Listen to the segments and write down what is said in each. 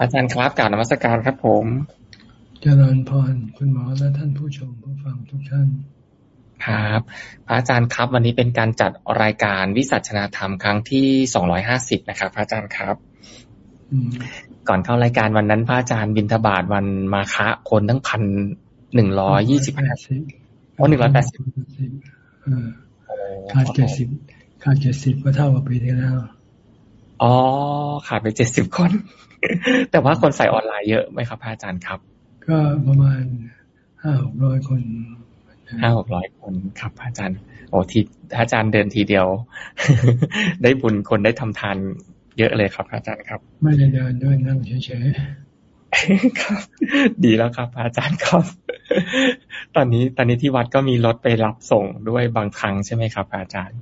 อาจารย์ครับกล่าวนมัสการครับผม เจริญพรคุณหมอและท่านผู้ชมผู้ฟังทุกท่าน ครับพระอาจารย์ครับ วันนี้เป็นการจัดรายการวิสัชนาธรรมครั้งที่สองร้อยห้าสิบนะครับพระอาจารย์ครับก่อนเข้ารายการวันนั้นพระอาจารย์บินทบาทวันมาคะคนทั้งพันหนึ่งร้อยยี่สิบห้าสิบโอ้หนึ่งร้อยแปดสิบขาดเจ็ดสิบขาดเจ็ดสิบก็เท่ากับปีที่แล้ว อ๋อ ขาดไปเจ็ดสิบคน แต่ว่าคนใส่ออนไลน์เยอะไหมครับอาจารย์ครับ ก็ประมาณห้าหกร้อยคนห้าหกร้อยคนครับอาจารย์ โอ้ทีอาจารย์เดินทีเดียว ได้บุญคนได้ทำทานเยอะเลยครับอาจารย์ครับ ไม่ได้เดินด้วยนั่งเฉยๆครับ ดีแล้วครับ อาจารย์ครับ ตอนนี้ตอนนี้ที่วัดก็มีรถไปรับส่งด้วยบางครั้งใช่ไหมครับ อาจารย์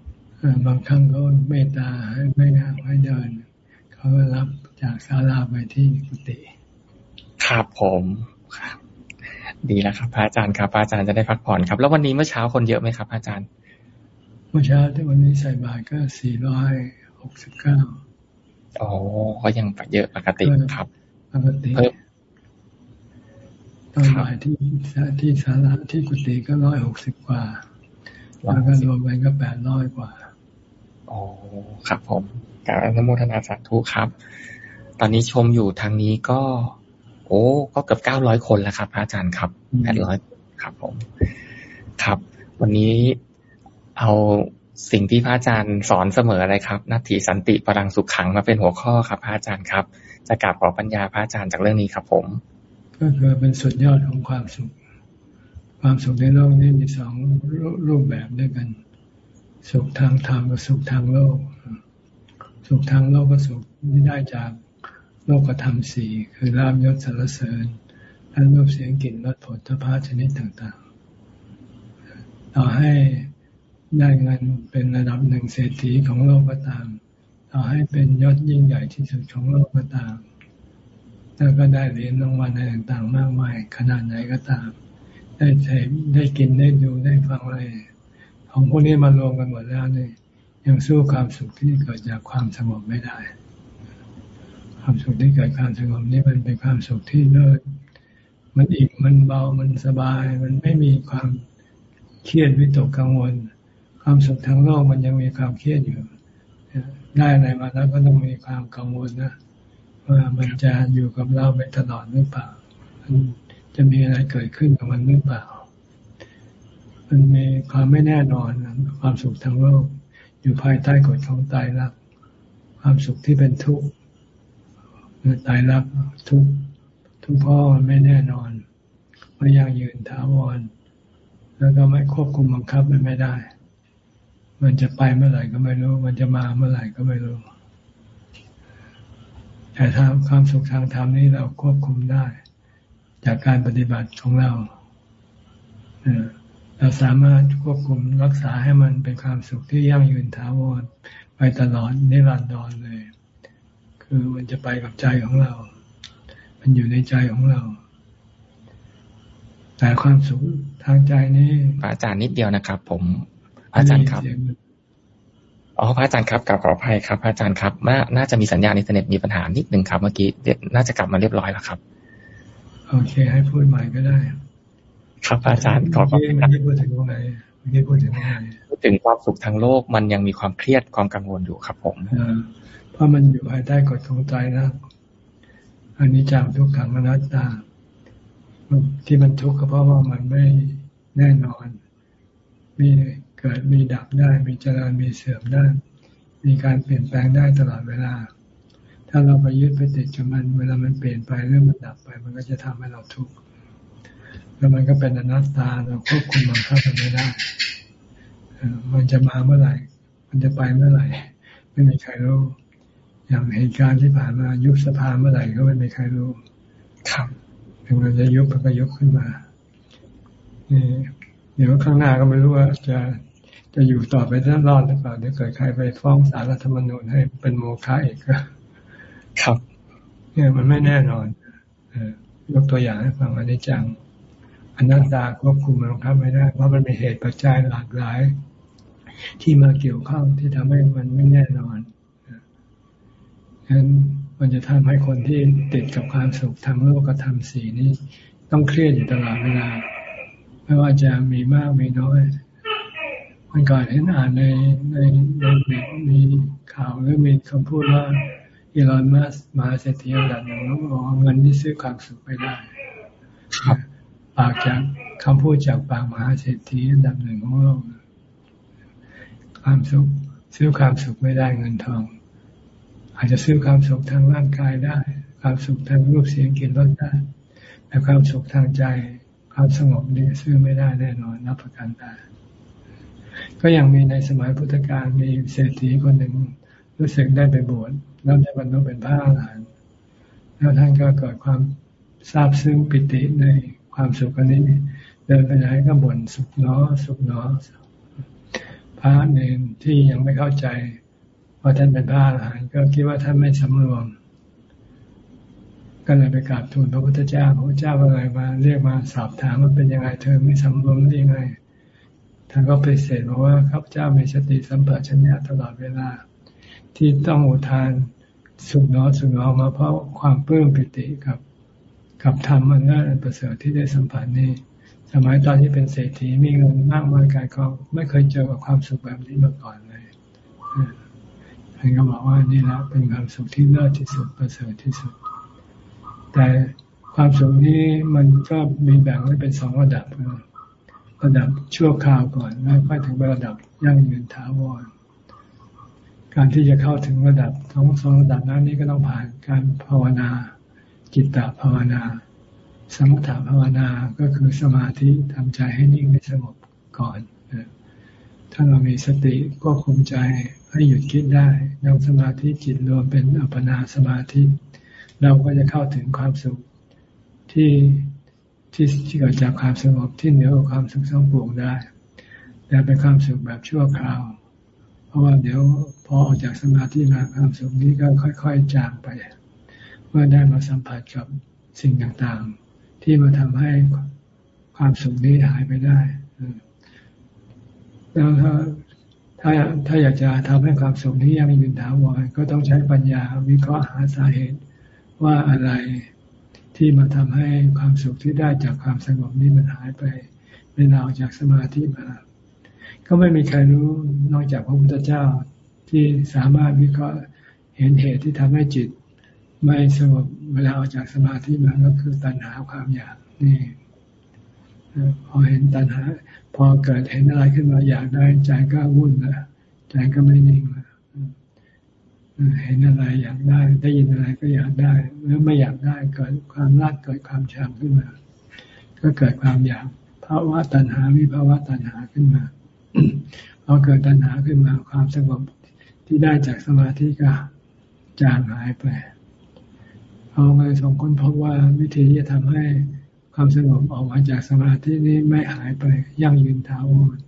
บางครั้งเขาเมตตาให้ไม่ให้เดินเขาก็รับ จากศาลาไปที่กุฏิครับผมครับดีแล้วครับพระอาจารย์ครับพระอาจารย์จะได้พักผ่อนครับ แล้ววันนี้เมื่อเช้าคนเยอะไหมครับ อาจารย์เมื่อเช้าที่วันนี้ใส่บาตรก็สี่ร้อยหกสิบเก้าอ๋อก็ยังเยอะปกติครับปกติตอนบ่ายที่ที่ศาลาที่กุฏิก็ร้อยหกสิบกว่าแล้วก็รวมกันก็แปดร้อยกว่าอ๋อครับผมกราบอนุโมทนาสาธุครับ ตอนนี้ชมอยู่ทางนี้ก็ โอ้ก็เกือบเก้าร้อยคนแล้วครับ พระอาจารย์ครับแปดร้อยครับผม ครับ วันนี้เอาสิ่งที่พระอาจารย์สอนเสมออะไรครับนาทีสันติปรังสุขขังมาเป็นหัวข้อครับ พระอาจารย์ครับ จะกราบขอปัญญาพระอาจารย์จากเรื่องนี้ครับผม ก็คือเป็นสุดยอดของความสุข ความสุขในโลกนี้มีสองรูปแบบด้วยกัน สุขทางธรรมกับสุขทางโลก สุขทางโลกก็สุขที่ได้จาก โลกธรรมสี่คือลาบยศสารเสริญและรูปเสียงกลิ่นรสผลทพะชนิดต่างๆ ต่อให้ได้เงินเป็นระดับหนึ่งเศรษฐีของโลกก็ตาม ต่อให้เป็นยศยิ่งใหญ่ที่สุดของโลกก็ตามแล้วก็ได้เหรียญรางวัลอะไรต่างๆ มากมายขนาดไหนก็ตาม ได้ใช้ได้กินได้ดูได้ฟังอะไร ของพวกนี้มารวมกันหมดแล้วนี่ยังสู้ความสุขที่เกิดจากความสงบไม่ได้ ความสุขที่เกิดความสงบนี้มันเป็นความสุขที่เลิศมันอิ่มมันเบามันสบาย มันไม่มีความเครียดวิตกกังวล ความสุขทางโลกมันยังมีความเครียดอยู่ ได้อะไรมาแล้วก็ต้องมีความกังวลนะว่ามันจะอยู่กับเราไปตลอดหรือเปล่ามันจะมีอะไรเกิดขึ้นกับมันหรือเปล่า มันมีความไม่แน่นอนความสุขทางโลก อยู่ภายใต้กฎของตายรัก ความสุขที่เป็นทุกข์ ตายรักทุกทุกข์พ่อไม่แน่นอนไม่ยั่งยืนถาวร แล้วก็ไม่ควบคุมบังคับมันไม่ได้ มันจะไปเมื่อไหร่ก็ไม่รู้ มันจะมาเมื่อไหร่ก็ไม่รู้ แต่ทางความสุขทางธรรมนี้เราควบคุมได้ จากการปฏิบัติของเราเออเราสามารถควบคุมรักษาให้มันเป็นความสุขที่ยั่งยืนถาวรไปตลอดนิรันดรเลย คือมันจะไปกับใจของเรา มันอยู่ในใจของเรา แต่ความสุขทางใจนี้อาจารย์นิดเดียวนะครับ ผม อาจารย์ครับอ๋อพระอาจารย์ครับกับขออภัยครับพระอาจารย์ครับน่าน่าจะมีสัญญาณอินเทอร์เน็ตมีปัญหานิดหนึ่งครับ เมื่อกี้น่าจะกลับมาเรียบร้อยแล้วครับ โอเค ให้พูดใหม่ก็ได้ ครับอาจารย์ขอขอบคุณครับพูดถึงว่าไงไม่พูดถึงว่าไงพูดถึงความสุขทางโลกมันยังมีความเครียดความกังวลอยู่ครับผม เพราะมันอยู่ภายใต้กฎของใจนะอันนี้จากทุกขังอนัตตา ที่มันทุกข์ก็เพราะว่ามันไม่แน่นอน มีเกิดมีดับได้ มีเจริญมีเสื่อมได้ มีการเปลี่ยนแปลงได้ตลอดเวลา ถ้าเราไปยึดไปติดกับมันเวลามันเปลี่ยนไปเรื่องมันดับไป มันก็จะทำให้เราทุกข์แล้วมันก็เป็นอนัตตาเราควบคุมบังคับมันไม่ได้มันจะมาเมื่อไหร่ มันจะไปเมื่อไหร่ ไม่มีใครรู้ อย่างเหตุการณ์ที่ผ่านมายุบสภาเมื่อไหร่ก็ไม่มีใครรู้ครับถึงมันจะยุบมันก็ยุบขึ้นมาเดี๋ยวข้างหน้าก็ไม่รู้ว่าจะจะอยู่ต่อไปได้รอดหรือเปล่าเดี๋ยวเกิดใครไปฟ้องศาลรัฐธรรมนูญให้เป็นโมฆะอีกก็ครับ เนี่ยมันไม่แน่นอนยกตัวอย่างให้ฟังอันนี้จังอนัตตาควบคุมมันครับไม่ได้เพราะมันมีเหตุปัจจัยหลากหลาย ที่มาเกี่ยวข้องที่ทำให้มันไม่แน่นอน ฉะนั้นมันจะทำให้คนที่ติดกับความสุขทางโลกธรรมสีนี้ ต้องเครียดอยู่ตลอดเวลา ไม่ว่าจะมีมากมีน้อยมันก่อนเห็นอ่านในในในเน็ตมีข่าวหรือมีคำพูดว่าอีลอนมัสมาเศรษฐีอันดับหนึ่งแล้วบอกเงินที่ซื้อความสุขไม่ได้ปากจากคำพูดจากปากมหาเศรษฐีอันดับหนึ่งของโลกความสุขซื้อความสุขไม่ได้เงินทอง อาจจะซื้อความสุขทางร่างกายได้ ความสุขทางรูปเสียงกลิ่นรสได้ แต่ความสุขทางใจ ความสงบนี่ซื้อไม่ได้แน่นอนรับประกันได้ ก็ยังมีในสมัยพุทธกาลมีเศรษฐีคนหนึ่งรู้สึกได้ไปบวชแล้วได้บรรลุเป็นพระอรหันต์แล้วท่านก็เกิดความทราบซึ้งปิติในความสุขอันนี้ เดินไปไหนก็บ่นสุขเนาะสุขเนาะพระเนรที่ยังไม่เข้าใจ ว่าท่านเป็นพระอรหันต์ก็คิดว่าท่านไม่สำรวม ก็เลยไปกราบทูลพระพุทธเจ้าพระพุทธเจ้าอะไรมาเรียกมาสอบถามว่าเป็นยังไงเธอไม่สำรวมได้ยังไงท่านก็ไปเสดบอกว่าข้าพเจ้ามีสติสัมปชัญญะตลอดเวลา ที่ต้องอุทานสุขนาะสุขนาะมาเพราะความเพิ่มปิติกับกับธรรมอันน่าประเสริฐที่ได้สัมผัสนี้ สมัยตอนที่เป็นเศรษฐีมีเงินมากมายกายกองไม่เคยเจอกับความสุขแบบนี้มาก่อนเลย ท่านก็บอกว่านี่แหละเป็นความสุขที่เลิศที่สุดประเสริฐที่สุด แต่ความสุขนี้มันก็มีแบ่งไว้เป็นสองระดับระดับชั่วคราวก่อนแล้วค่อยถึงระดับยั่งยืนถาวรการที่จะเข้าถึงระดับทั้งสองระดับนั้นนี้ก็ต้องผ่านการภาวนา จิตตภาวนา สมถภาวนาก็คือสมาธิทำใจให้นิ่งในสงบก่อนถ้าเรามีสติก็คุมใจ ให้หยุดคิดได้นั่งสมาธิจิตรวมเป็นอัปปนาสมาธิ เราก็จะเข้าถึงความสุขที่ที่เกิดจากความสงบที่เหนือกว่าความสุขสงปวงได้แต่เป็นความสุขแบบชั่วคราว เพราะว่าเดี๋ยวพอออกจากสมาธิมาความสุขนี้ก็ค่อยๆจางไป เมื่อได้มาสัมผัสกับสิ่งต่างๆ ที่มาทำให้ความสุขนี้หายไปได้แล้วถ้า ถ้าถ้าอยากจะทำให้ความสุขนี้ยังยืนถาวรก็ต้องใช้ปัญญาวิเคราะห์หาสาเหตุว่าอะไรที่มาทำให้ความสุขที่ได้จากความสงบนี้มันหายไปเวลาออกจากสมาธิมาก็ไม่มีใครรู้นอกจากพระพุทธเจ้าที่สามารถวิเคราะห์เห็นเหตุที่ทำให้จิต ไม่สงบเวลาออกจากสมาธิมาก็คือตัณหาความอยากนี่พอเห็นตัณหา พอเกิดเห็นอะไรขึ้นมาอยากได้ใจก็วุ่นละใจก็ไม่นิ่งละเห็นอะไรอยากได้ ได้ยินอะไรก็อยากได้แล้วไม่อยากได้เกิดความรักเกิดความชังขึ้นมา ก็เกิดความอยากภาวะตัณหาวิภาวะตัณหาขึ้นมาพอเกิดตัณหาขึ้นมาความสงบที่ได้จากสมาธิก็จางหายไปเราเลยสองคนพบว่าวิธีที่จะทำให้ ความสงบออกมาจากสมาธินี้ไม่หายไปยั่งยืนถาวร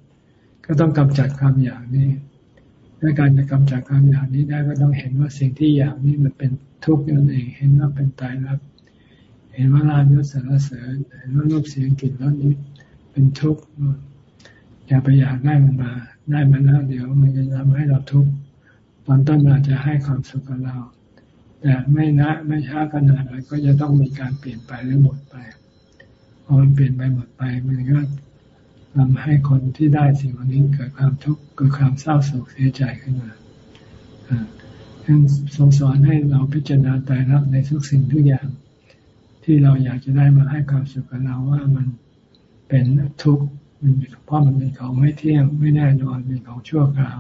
ก็ต้องกำจัดความอยากนี้และการจะกำจัดความอยากนี้ได้ก็ต้องเห็นว่าสิ่งที่อยากนี้มันเป็นทุกข์นั่นเอง เห็นว่าเป็นตายรักเห็นว่าลาภยศสารเสริญเห็นว่ารูปเสียงกลิ่นรสนี้เป็นทุกข์อย่าไปอยากได้มันมาได้มันแล้วเดี๋ยวมันจะทำให้เราทุกข์ตอนต้นมาจะให้ความสุขกับเรา แต่ไม่นะไม่ช้าขนาดไหนก็จะต้องมีการเปลี่ยนไปหรือหมดไป พอมันเปลี่ยนไปหมดไปมันก็ทำให้คนที่ได้สิ่งเหล่านี้เกิดความทุกข์เกิดความเศร้าโศกเสียใจขึ้นมาท่านทรงสอนให้เราพิจารณาแต่ละในทุกสิ่งทุกอย่าง ที่เราอยากจะได้มาให้ความสุขกับเราว่ามันเป็นทุกข์มันเพราะมันเป็นของไม่เที่ยงไม่แน่นอนเป็นของชั่วคราว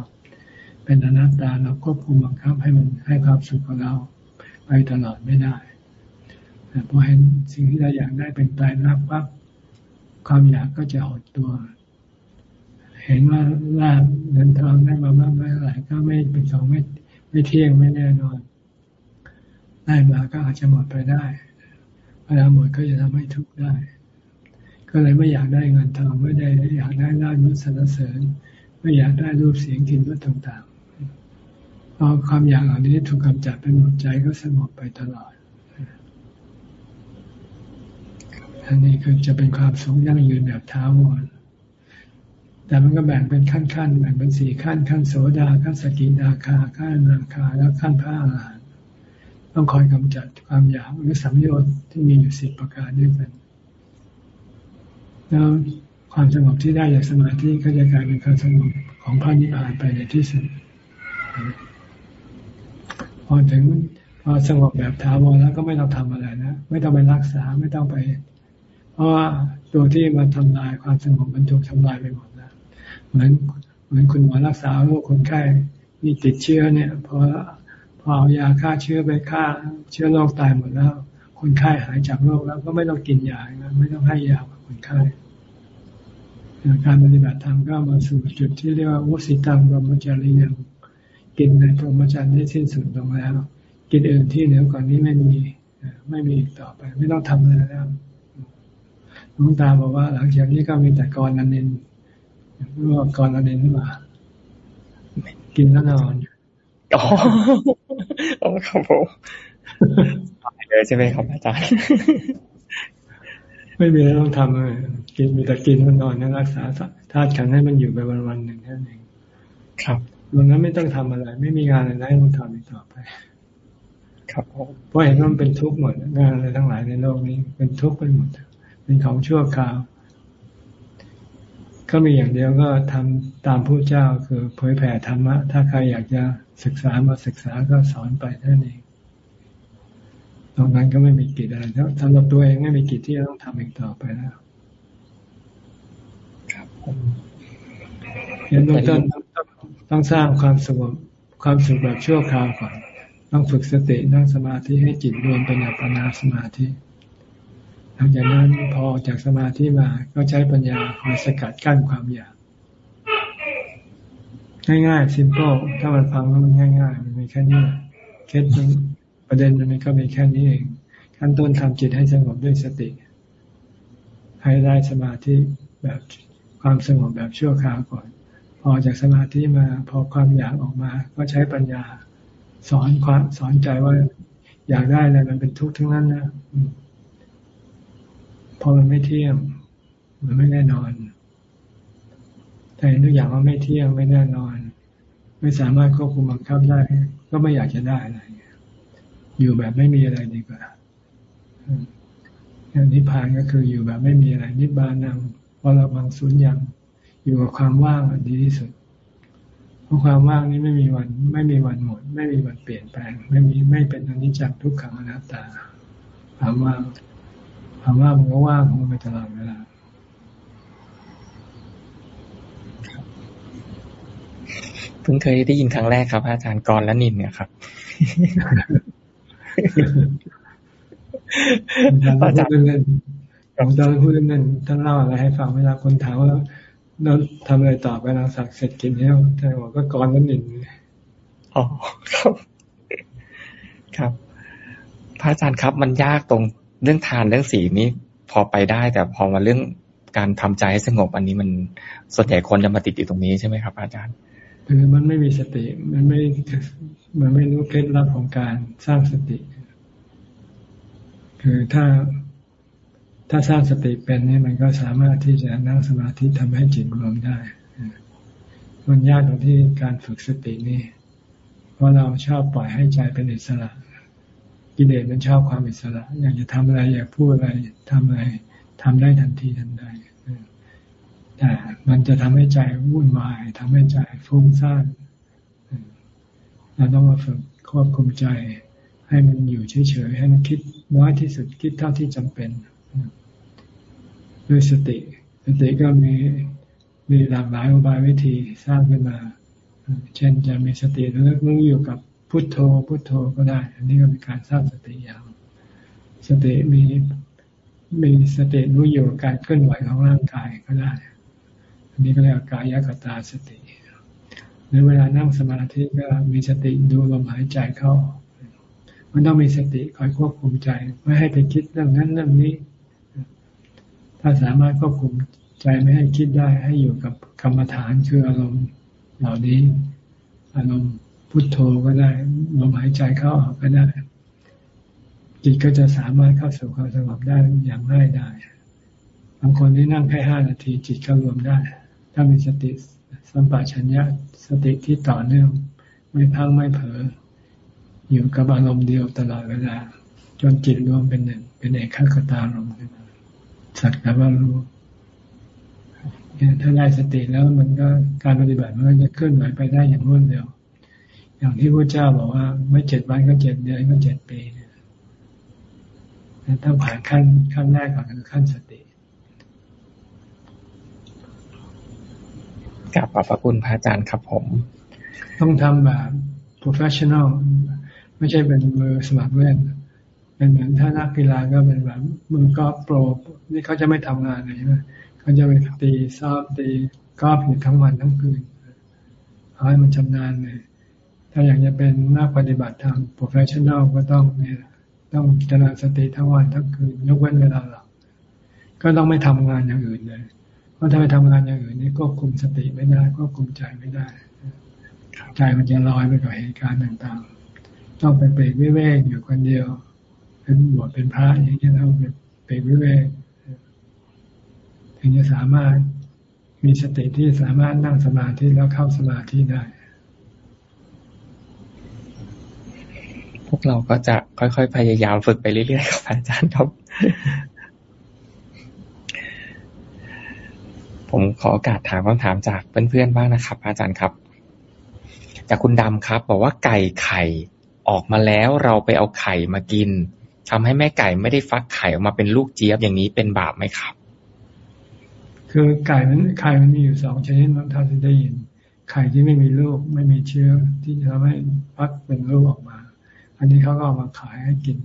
เป็นอนัตตาเราควบคุมบังคับให้มันให้ความสุขกับเรา ไปตลอดไม่ได้ พอเห็นสิ่งที่เราอยากได้เป็นตายรักปั๊บความอยากก็จะหดตัว เห็นว่าลาบเงินทองได้มามากไม่เท่าไหร่ก็ไม่เป็นของไม่ไม่เที่ยงไม่แน่นอน ได้มาก็อาจจะหมดไปได้เวลาหมดก็จะทำให้ทุกข์ได้ ก็เลยไม่อยากได้เงินทองไม่ได้อยากได้ลาบยศสรรเสริญ ไม่อยากได้รูปเสียงกลิ่นรสต่างๆพอความอยากเหล่านี้ถูกกำจัดไปหมดใจก็สงบไปตลอด อันนี้คือจะเป็นความสุขยั่งยืนแบบท้าวรแต่มันก็แบ่งเป็นขั้นๆแบ่งเป็นสี่ขั้นขั้นโสดาขั้นสกิดาคาขั้นนาคาแล้วขั้นพระอรหันต์ต้องคอยกำจัดความอยากหรือสัมยชน์ที่มีอยู่สิบประการด้วยกันแล้วความสงบที่ได้จากสมาธิก็จะกลายเป็นความสงบของพระนิพพานไปในที่สุดพอถึงพอสงบแบบถาวรแล้วก็ไม่ต้องทำอะไรนะ ไม่ต้องไปรักษาไม่ต้องไป เพราะว่าตัวที่มาทำลายความสงบมันถูกทำลายไปหมดแล้วเหมือนเหมือนคุณหมอรักษาโรคคนไข้มีติดเชื้อเนี่ยพอพอเอายาฆ่าเชื้อไปฆ่า เชื้อโรคตายหมดแล้ว คนไข้หายจากโรคแล้วก็ไม่ต้องกินยาไม่ต้องให้ยาคนไข้การปฏิบัติธรรมก็มาสู่จุดที่เรียกว่าวุสิตังบรมจารียังกินในพรหมจรรย์ได้สิ้นสุดลงแล้ว กินอื่นที่เหนือกว่านี้ไม่มี ไม่มีอีกต่อไป ไม่ต้องทำอะไรแล้ว หลวงตาบอกว่าหลังจากนี้ก็มีแต่กรนันเนนรู้ว่ากรนันเนนหรือเปล่ากินแล้วนอนอ๋อครับผมเลยใช่ไหมครับอาจารย์ ไม่มีอะไรต้องทำเลยกินมีแต่กินมันนอนนั่งรักษาธาตุขันให้มันอยู่ไปวันวันหนึ่งแค่นั้นเองครับตรงนั้นไม่ต้องทำอะไร ไม่มีงานอะไรให้ต้องทำอีกต่อไป ครับเพราะเห็นว่ามันเป็นทุกข์หมดงานอะไรทั้งหลายในโลกนี้ เป็นทุกข์ไปหมด เป็นของชั่วคราว ก็มีอย่างเดียวก็ทำตามผู้เจ้าคือเผยแผ่ธรรมะ ถ้าใครอยากจะศึกษามาศึกษาก็สอนไปเท่านั้นเองตรงนั้นก็ไม่มีกิจอะไรแล้วสำหรับตัวเองไม่มีกิจที่จะต้องทำอีกต่อไปแล้ว ครับเห็นตรงต้นต้องสร้างความสงบความสุขแบบชั่วคราวก่อน ต้องฝึกสตินั่งสมาธิให้จิตรวมเป็นอัปปนาสมาธิ หลังจากนั้นพอจากสมาธิมาก็ใช้ปัญญาคอยสกัดกั้นความอยาก ง่ายๆ simple ถ้ามันฟังแล้วมันง่าย ๆ มันมีแค่นี้เคล็ดประเด็นมันก็มีแค่นี้เอง ขั้นต้นทำจิตให้สงบด้วยสติ ให้ได้สมาธิแบบความสงบแบบชั่วคราวก่อน พอจากสมาธิมาพอความอยากออกมา ก็ใช้ปัญญาสอนความสอนใจว่าอยากได้อะไรมันเป็นทุกข์ทั้งนั้นนะ พอมันไม่เที่ยง มันไม่แน่นอน แต่ทุกอย่างว่าไม่เที่ยงไม่แน่นอน ไม่สามารถควบคุมบังคับได้ ก็ไม่อยากจะได้อะไรอยู่แบบไม่มีอะไรดีกว่านิพพานก็คืออยู่แบบไม่มีอะไร นิบานังวรบังสุญญ์อยู่กับความว่างดีที่สุดเพราะความว่างนี้ไม่มีวัน ไม่มีวันหมด ไม่มีวันเปลี่ยนแปลง ไม่มีไม่เป็นอนิจจังทุกขังอนัตตาความว่าง ความว่างมันก็ว่างของมันไปตลอดเวลาเพิ่งเคยได้ยินครั้งแรกครับ อาจารย์กรและนินเนี่ยครับอาจารย์เล่นๆอาจารย์พูดเล่นๆท่านเล่าอะไรให้ฟังเวลาคนถามว่าเราทำอะไรต่อไปหลังสักเสร็จกินแล้วท่านบอกก็ก่อนนั่นเองอ๋อครับ ครับพระอาจารย์ครับมันยากตรง เรื่องทานเรื่องสีนี้พอไปได้ แต่พอมาเรื่องการทำใจให้สงบอันนี้มันส่วนใหญ่คนจะมาติดอยู่ตรงนี้ใช่ไหมครับ อาจารย์ คือมันไม่มีสติ มันไม่ มันไม่รู้เคล็ดลับของการสร้างสติ คือถ้าถ้าสร้างสติเป็นนี่มันก็สามารถที่จะนั่งสมาธิทำให้จิตรวมได้มันยากตรงที่การฝึกสตินี่ เพราะเราชอบปล่อยให้ใจเป็นอิสระ กิเลสมันชอบความอิสระ อยากจะทำอะไร อยากพูดอะไรทำอะไรทำได้ทันทีทันใดแต่มันจะทำให้ใจวุ่นวายทำให้ใจฟุ้งซ่านเราต้องมาฝึกควบคุมใจ ให้มันอยู่เฉยๆให้มันคิดน้อยที่สุดคิดเท่าที่จำเป็นด้วยสติ สติก็มีมีหลากหลายอุบายวิธีสร้างขึ้นมา เช่นจะมีสติแล้วรู้อยู่กับ พุทโธพุทโธก็ได้ อันนี้ก็เป็นการสร้างสติอย่างสติมีมีสติรู้อยู่กับการเคลื่อนไหวของร่างกายก็ได้ อันนี้ก็เรียกกายกตาสติหรือเวลานั่งสมาธิก็มีสติดูลมหายใจเข้า มันต้องมีสติคอยควบคุมใจ ไม่ให้ไปคิดเรื่องนั้นเรื่องนี้ ถ้าสามารถควบคุมใจไม่ให้คิดได้ให้อยู่กับกรรมฐานคืออารมณ์เหล่านี้ อารมณ์ พุทโธก็ได้ลมหายใจเข้าออกก็ได้ จิตก็จะสามารถเข้าสู่ความสงบได้อย่างง่ายได้บางคนที่นั่งแค่ห้านาที จิตก็รวมได้ ถ้ามีสติสัมปชัญญะสติที่ต่อเนื่อง ไม่พังไม่เผลออยู่กับอารมณ์เดียวตลอดเวลา จนจิตรวมเป็นหนึ่ง เป็นเอกขคตารมณ์ขึ้นมาสักแต่ว่ารู้ถ้าได้สติแล้วมันก็การปฏิบัติมันก็จะเคลื่อนไหวไปได้อย่างรวดเร็ว อย่างที่พระเจ้าบอกว่า ไม่เจ็ดวันก็เจ็ดเดือนก็เจ็ดปีเนี่ยต้องผ่านขั้นขั้นแรกก่อนคือขั้นสติกราบขอบพระคุณพระอาจารย์ครับผม ต้องทำแบบ professional ไม่ใช่เป็นมือสมัครเล่น เป็นเหมือนถ้านักกีฬาก็เป็นแบบมือกอล์ฟโปร นี่เขาจะไม่ทำงานเลยใช่ไหมเขาจะไปตีซ้อมตีกอล์ฟอยู่ทั้งวันทั้งคืนเอาให้มันชำนาญเลย ถ้าอยากจะเป็นนักปฏิบัติทาง professional ก็ต้องเนี่ยต้องเจริญสติทั้งวันทั้งคืนยกเว้นเวลาหลับก็ต้องไม่ทำงานอย่างอื่นเลยเพราะถ้าไปทำงานอย่างอื่นนี่ควบคุมสติไม่ได้ควบคุมใจไม่ได้ใจมันจะลอยไปกับเหตุการณ์ต่างๆ ต้องไปเปรกวิเวกอยู่คนเดียวเป็นบวชเป็นพระอย่างนี้แล้วเปรกวิเวกถึงจะสามารถมีสติที่สามารถนั่งสมาธิแล้วเข้าสมาธิได้ พวกเราก็จะค่อยๆ พยายามฝึกไปเรื่อยๆครับอาจารย์ครับ ผมขอโอกาสถามคำถามจากเพื่อนๆบ้างนะครับ อาจารย์ครับ จากคุณดำครับ บอกว่าไก่ไข่ออกมาแล้วเราไปเอาไข่มากินทำให้แม่ไก่ไม่ได้ฟักไข่ออกมาเป็นลูกเจี๊ยบอย่างนี้เป็นบาปไหมครับ คือไก่มันไข่มันมีอยู่สองชนิดบางท่านได้ยินไข่ที่ไม่มีลูกไม่มีเชื้อที่จะทำให้ฟักเป็นลูกออกมา อันนี้เขาก็เอามาขายให้กิน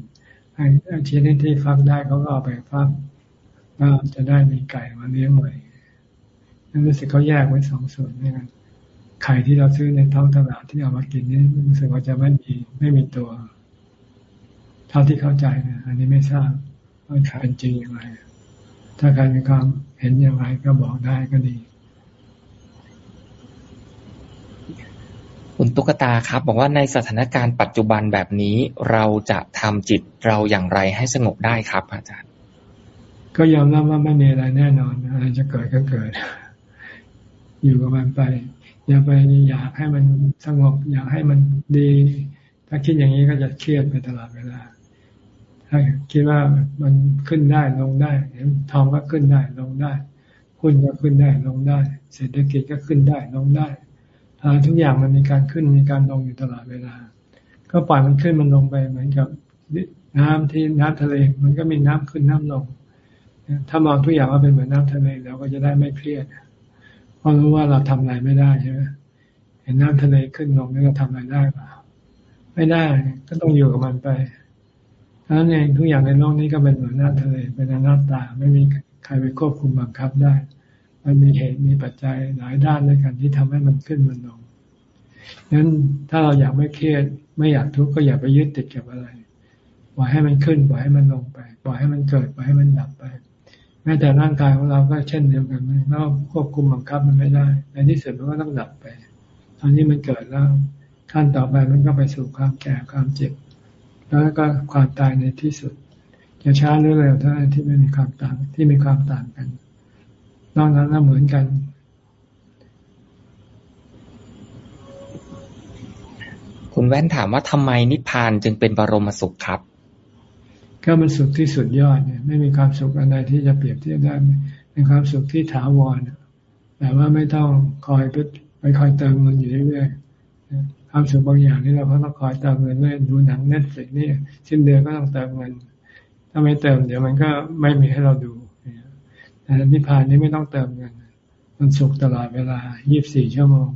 ไอ้ชนิดที่ฟักได้เขาก็เอาไปฟักก็จะได้มีไก่มาเลี้ยงใหม่นั่นรู้สึกเขาแยกไว้สองส่วนนี่กันไข่ที่เราซื้อในท้องตลาดที่เอามากินนี่รู้สึกว่าจะไม่มีไม่มีตัว เท่าที่เข้าใจนะอันนี้ไม่ทราบว่าเป็นจริงอย่างไร ถ้าใครมีความเห็นอย่างไรก็บอกได้ก็ดี คุณตุ๊กตาครับ บอกว่าในสถานการณ์ปัจจุบันแบบนี้ เราจะทำจิตเราอย่างไรให้สงบได้ครับ อาจารย์ ก็ยอมรับว่าไม่มีอะไรแน่นอนอะไรจะเกิดก็เกิด อยู่กับมันไป อย่าไปอยากให้มันสงบ อยากให้มันดี ถ้าคิดอย่างนี้ก็จะเครียดไปตลอดเวลา ถ้าคิดว่ามันขึ้นได้ลงได้เห็นทองก็ขึ้นได้ลงได้หุ้นก็ขึ้นได้ลงได้ เศรษฐกิจก็ขึ้นได้ลงได้ ทุกอย่างมันมีการขึ้นมีการลงอยู่ตลอดเวลา ก็ปล่อยมันขึ้นมันลงไปเหมือนกับน้ำที่น้ำทะเล มันก็มีน้ำขึ้นน้ำลง ถ้ามองทุกอย่างว่าเป็นเหมือนน้าทะเลเราก็จะได้ไม่เครียดเพราะรู้ว่าเราทำอะไรไม่ได้ใช่ไหมเห็นน้ำทะเลขึ้นลงนี่เราทำอะไรได้เปล่าไม่ได้ก็ต้องอยู่กับมันไปนั้นเองทุกอย่างในโลกนี้ก็เป็นเหมือนน้ำทะเลเป็นอนัตตาไม่มีใครไปควบคุมบังคับได้ มันมีเหตุมีปัจจัยหลายด้านด้วยกันที่ทำให้มันขึ้นมันลงนั้นถ้าเราอยากไม่เครียดไม่อยากทุกข์ก็อย่าไปยึดติดกับอะไรปล่อยให้มันขึ้นปล่อยให้มันลงไปปล่อยให้มันเกิดปล่อยให้มันดับไปแม้แต่ร่างกายของเราก็เช่นเดียวกันเราควบคุมบังคับมันไม่ได้ในที่สุดมันก็ต้องดับไป ตอนนี้มันเกิดแล้วขั้นต่อไปมันก็ไปสู่ความแก่ความเจ็บ แล้วก็ความตายในที่สุดจะช้าหรือเร็วเท่านั้นที่ไม่มีความต่างที่มีความต่างกัน นอกนั้นก็เหมือนกันคุณแว่นถามว่าทำไมนิพพานจึงเป็นบรมสุขครับ ก็มันสุขที่สุดยอดเนี่ยไม่มีความสุขอันใดที่จะเปรียบเทียบได้เป็นความสุขที่ถาวรแต่ว่าไม่ต้องคอยไปคอยเติมเงินอยู่เรื่อยความสุขบางอย่างนี่เราก็ต้องคอยเติมเงินเล่นดูหนังเน็ตฟลิกนี่สิ้นเดือนก็ต้องเติมเงิน ถ้าไม่เติมเดี๋ยวมันก็ไม่มีให้เราดู แต่นิพพานนี้ไม่ต้องเติมเงินมันสุขตลอดเวลา 24 ชั่วโมง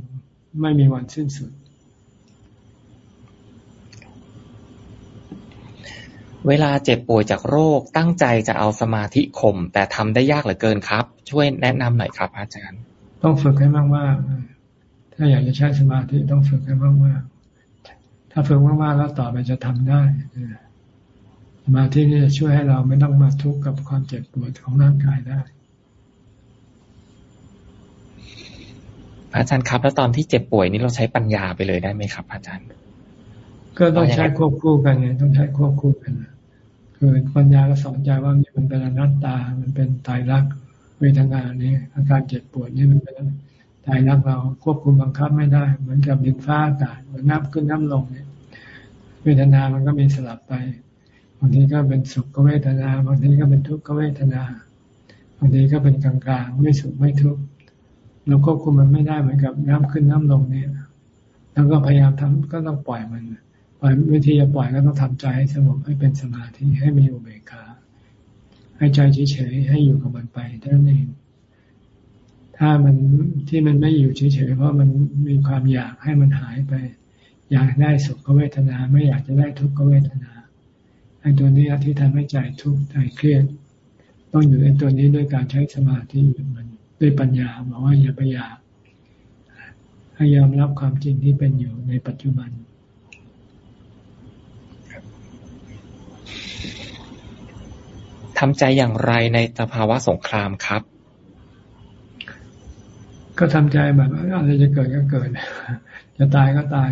ไม่มีวันสิ้นสุด เวลาเจ็บป่วยจากโรคตั้งใจจะเอาสมาธิข่มแต่ทำได้ยากเหลือเกินครับ ช่วยแนะนำหน่อยครับ อาจารย์ ต้องฝึกให้มากๆถ้าอยากจะใช้สมาธิต้องฝึกให้มากๆถ้าฝึกมากๆแล้วต่อไปจะทำได้สมาธินี่จะช่วยให้เราไม่ต้องมาทุกข์กับความเจ็บปวดของร่างกายได้ อาจารย์ครับ แล้วตอนที่เจ็บป่วยนี่เราใช้ปัญญาไปเลยได้ไหมครับ อาจารย์ ก็ต้องใช้ควบคู่กันไงต้องใช้ควบคู่กันคือปัญญาก็สอนใจว่ามันเป็นอนัตตา มันเป็นตายรักเวทนานี้อาการเจ็บปวดนี่มันเป็นใจรักเราควบคุมบังคับไม่ได้ เหมือนกับดินฟ้าอากาศเหมือนน้ำขึ้นน้ำลงเนี่ยเวทนามันก็มีสลับไปบางทีก็เป็นสุขก็เวทนาบางทีก็เป็นทุกข์ก็เวทนาบางทีก็เป็นกลางๆไม่สุขไม่ทุกข์ เราควบคุมมันไม่ได้เหมือนกับน้ำขึ้นน้ำลงเนี่ยแล้วก็พยายามทำก็ต้องปล่อยมันปล่อยวิธีจะปล่อยก็ต้องทำใจให้สงบให้เป็นสมาธิให้มีอุเบกขาให้ใจเฉยๆให้อยู่กับมันไปเท่านั้นเอง ถ้ามันที่มันไม่อยู่เฉยๆเพราะมันมีความอยากให้มันหายไป อยากได้สุขเวทนา ไม่อยากจะได้ทุกขเวทนาไอ้ตัวนี้ที่ทำให้ใจทุกข์ใจเครียด ต้องอยู่ในตัวนี้ด้วยการใช้สมาธิหยุดมัน ด้วยปัญญาบอกว่าอย่าไปอยากให้ยอมรับความจริงที่เป็นอยู่ในปัจจุบันทำใจอย่างไรในสภาวะสงครามครับ ก็ทำใจแบบอะไรจะเกิดก็เกิด จะตายก็ตาย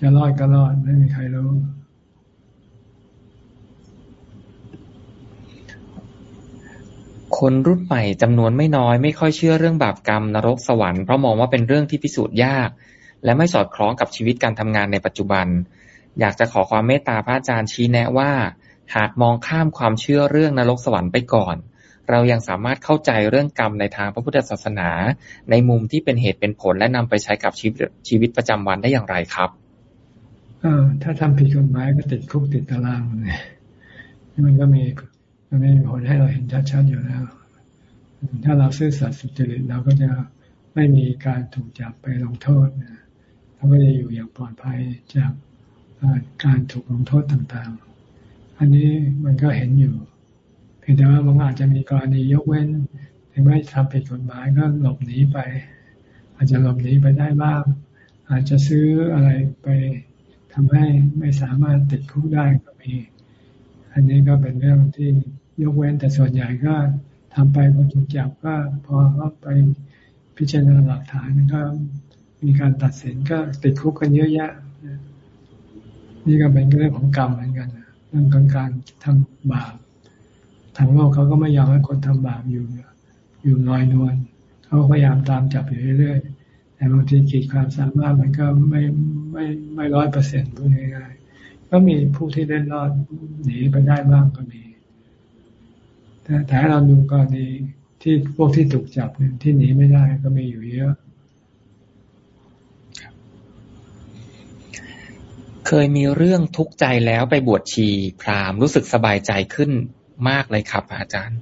จะรอดก็รอด ไม่มีใครรู้ คนรุ่นใหม่จำนวนไม่น้อยไม่ค่อยเชื่อเรื่องบาปกรรม นรกสวรรค์เพราะมองว่าเป็นเรื่องที่พิสูจน์ยาก และไม่สอดคล้องกับชีวิตการทำงานในปัจจุบัน อยากจะขอความเมตตาพระอาจารย์ชี้แนะว่า หากมองข้ามความเชื่อเรื่องนรกสวรรค์ไปก่อน เรายังสามารถเข้าใจเรื่องกรรมในทางพระพุทธศาสนา ในมุมที่เป็นเหตุเป็นผลและนำไปใช้กับชีวิตชีวิตประจำวันได้อย่างไรครับอถ้าทำผิดกฎหมายก็ติดคุกติดตารางเลยมันก็มี มันมีผลให้เราเห็นชัดๆอยู่แล้ว ถ้าเราซื่อสัตย์สุจริตเราก็จะไม่มีการถูกจับไปลงโทษเราก็จะอยู่อย่างปลอดภัยจากการถูกลงโทษต่างๆ อันนี้มันก็เห็นอยู่ เพียงแต่ว่ามันอาจจะมีกรณียกเว้นถึงไม่ทำผิดกฎหมายก็หลบหนีไป อาจจะหลบหนีไปได้บ้าง อาจจะซื้ออะไรไปทำให้ไม่สามารถติดคุกได้ก็มี อันนี้ก็เป็นเรื่องที่ ยกเว้นแต่ส่วนใหญ่ก็ทำไปพอถูกจับก็พอเขาไปพิจารณาหลักฐานก็มีการตัดสินก็ติดคุกกันเยอะแยะ นี่ก็เป็นเรื่องของกรรมเหมือนกันเรื่องของการทำบาปทางโลกเขาก็ไม่ยอมให้คนทำบาปอยู่อยู่ลอยนวลเขาพยายามตามจับอยู่เรื่อยๆแต่บางทีขีดความสามารถมันก็ไม่ไม่ไม่ร้อยเปอร์เซ็นต์พูดง่ายๆก็มีผู้ที่เล่นรอดหนีไปได้บ้างก็มี แต่แต่เราดูกรณีที่พวกที่ถูกจับเนี่ยที่หนีไม่ได้ก็มีอยู่เยอะ เคยมีเรื่องทุกข์ใจแล้วไปบวชชีพรามรู้สึกสบายใจขึ้นมากเลยครับ อาจารย์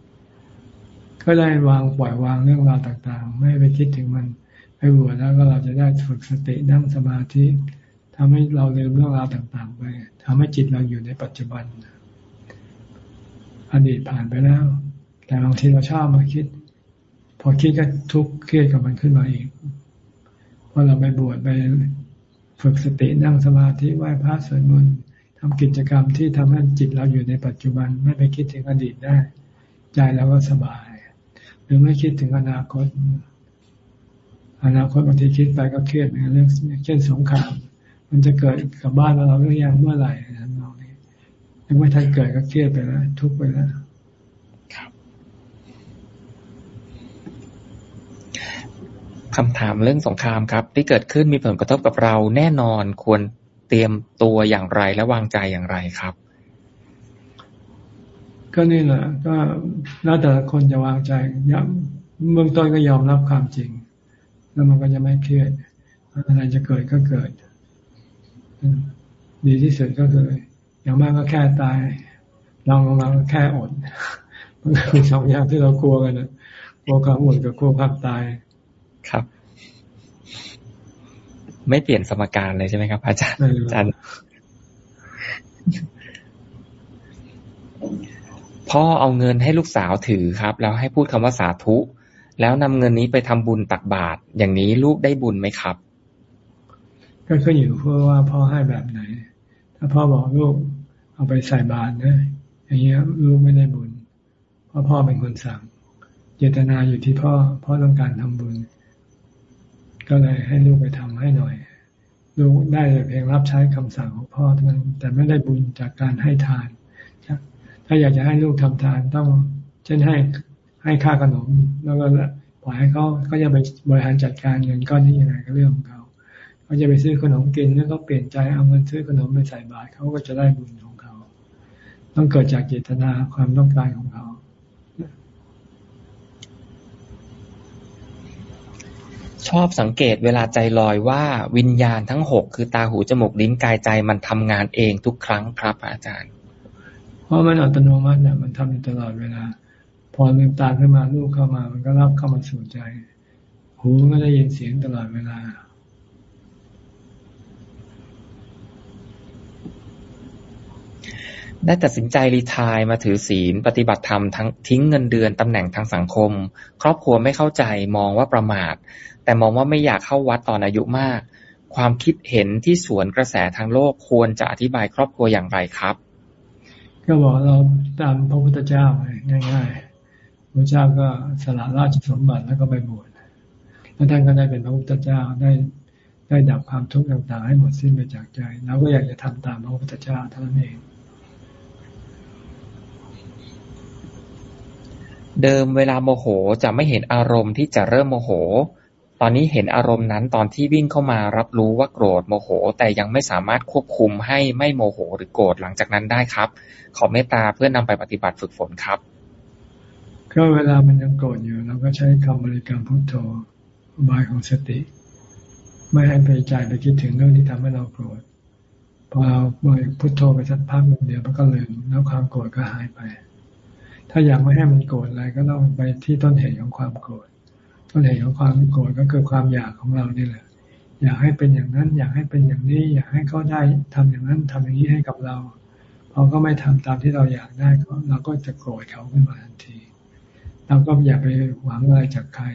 ก็ได้วางปล่อยวางเรื่องราวต่างๆ ไม่ไปคิดถึงมันไปบวชแล้วก็เราจะได้ฝึกสตินั่งสมาธิทำให้เราลืมเรื่องราวต่างๆ ไปทำให้จิตเราอยู่ในปัจจุบัน อดีตผ่านไปแล้ว แต่บางทีเราชอบมาคิด พอคิดก็ทุกข์เครียดกับมันขึ้นมาอีกพอเราไปบวชไปฝึกสตินั่งสมาธิไหว้พระสวดมนต์ทำกิจกรรมที่ทำให้จิตเราอยู่ในปัจจุบันไม่ไปคิดถึงอดีตได้ ใจเราก็สบาย หรือไม่คิดถึงอนาคต อนาคตบางทีคิดไปก็เครียดเรื่องเช่นสงครามมันจะเกิดกับบ้านเราหรือยังเมื่อไหร่ ยังไม่ทันเกิดก็เครียดไปแล้วทุกไปแล้วคำถามเรื่องสงครามครับ ที่เกิดขึ้นมีผลกระทบกับเราแน่นอนควรเตรียมตัวอย่างไรและวางใจอย่างไรครับ ก็นี่แหละก็แล้วแต่คนจะวางใจย่เบื้องต้นก็ยอมรับความจริง แล้วมันก็จะไม่เครียดอะไรจะเกิดก็เกิด ดีที่สุดก็คือ อย่างมากก็แค่ตายลองลงมาแค่อดมันคือสองอย่างที่เรากลัวกันนะกลัวความอดกับกลัวความตายครับ ไม่เปลี่ยนสมการเลยใช่ไหมครับ อาจารย์อาจารย์พ่อเอาเงินให้ลูกสาวถือครับ แล้วให้พูดคำว่าสาธุ แล้วนำเงินนี้ไปทำบุญตักบาตรอย่างนี้ลูกได้บุญไหมครับ ก็ขึ้นอยู่เพื่อว่าพ่อให้แบบไหน ถ้าพ่อบอกลูก เอาไปใส่บาตรนะอย่างเงี้ยลูกไม่ได้บุญ เพราะพ่อเป็นคนสั่ง เจตนาอยู่ที่พ่อ พ่อต้องการทำบุญ ก็เลยให้ลูกไปทำให้หน่อย ลูกได้เพียงรับใช้คำสั่งของพ่อเท่านั้นแต่ไม่ได้บุญจากการให้ทาน ถ้าอยากจะให้ลูกทำทานต้อง เช่นให้ให้ค่าขนมแล้วก็ปล่อยให้เขาก็จะไปบริหารจัดการเงินก้อนนี้ยังไงก็เรื่องของเขาเขาจะไปซื้อขนมกินแล้วก็เปลี่ยนใจเอาเงินซื้อขนมไปใส่บาตรเขาก็จะได้บุญของเต้องเกิดจากเจตนาความต้องการของเขาชอบสังเกตเวลาใจลอยว่าวิญญาณทั้งหกคือตาหูจมูกลิ้นกายใจมันทำงานเองทุกครั้งครับ อาจารย์ เพราะมันอัตโนมัติเนี่ยมันทำอยู่ตลอดเวลา พอลืมตาขึ้นมาลูกเข้ามา มันก็รับเข้ามาสู่ใจ หูก็ได้ยินเสียงตลอดเวลา ได้ตัดสินใจรีทายมาถือศีลปฏิบัติธรรมทั้งทิ้งเงินเดือนตำแหน่งทางสังคม ครอบครัวไม่เข้าใจมองว่าประมาท แต่มองว่าไม่อยากเข้าวัดตอนอายุมาก ความคิดเห็นที่สวนกระแสทางโลกควรจะอธิบายครอบครัวอย่างไรครับ ก็บอกเราตามพระพุทธเจ้าง่ายๆพระเจ้าก็สละราชสมบัติแล้วก็ไปบวชแล้วท่านก็ได้เป็นพระพุทธเจ้าได้ได้ดับความทุกข์ต่างๆ ให้หมดสิ้นไปจากใจเราก็อยากจะทำตามพระพุทธเจ้าเท่านั้นเอง เดิมเวลาโมโหจะไม่เห็นอารมณ์ที่จะเริ่มโมโห ตอนนี้เห็นอารมณ์นั้นตอนที่วิ่งเข้ามารับรู้ว่าโกรธโมโห แต่ยังไม่สามารถควบคุมให้ไม่โมโหหรือโกรธหลังจากนั้นได้ครับ ขอเมตตาเพื่อนนำไปปฏิบัติฝึกฝนครับ ก็เวลามันยังโกรธอยู่เราก็ใช้คำบริกรรมพุทโธบายของสติ ไม่ให้ไปใจไปคิดถึงเรื่องที่ทำให้เราโกรธพอเราบริพุทโธไปสักพักหนึ่งเดียวมันก็ลืมแล้วความโกรธก็หายไปาอยากไม่ให้มันโกรธอะไรก็ต้องไปที่ต้นเหตุของความโกรธ ต้นเหตุของความโกรธก็คือความอยากของเรานี่แหละ อยากให้เป็นอย่างนั้น อยากให้เป็นอย่างนี้ อยากให้เขาได้ทำอย่างนั้นทำอย่างนี้ให้กับเราพอก็ไม่ทำตามที่เราอยากได้เขาเราก็จะโกรธเขาขึ้นมาทันที เราก็อย่าไปหวังอะไรจากใคร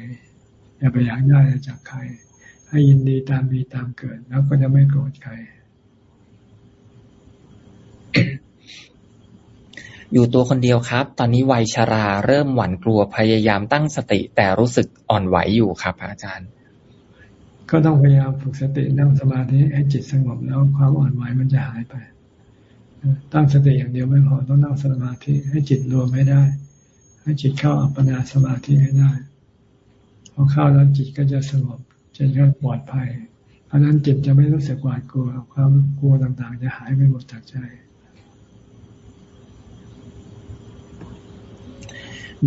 อย่าไปอยากได้อะไรจากใคร ให้ยินดีตามมีตามเกิด แล้วก็จะไม่โกรธใคร อยู่ตัวคนเดียวครับ ตอนนี้วัยชาราเริ่มหวั่นกลัวพยายามตั้งสติ แต่รู้สึกอ่อนไหวอยู่ครับอาจารย์ ก็ต้องพยายามฝึกสตินั่งสมาธิให้จิตสงบแล้วความอ่อนไหวมันจะหายไป ตั้งสติอย่างเดียวไม่พอต้องนั่งสมาธิให้จิตรวมให้ได้ ให้จิตเข้าอัปปนาสมาธิให้ได้พอเข้าแล้วจิตก็จะสงบจิตก็ปลอดภัยเพราะนั้นจิตจะไม่รู้สึกหวาดกลัวความกลัวต่างๆ จะหายไปหมดจากใจ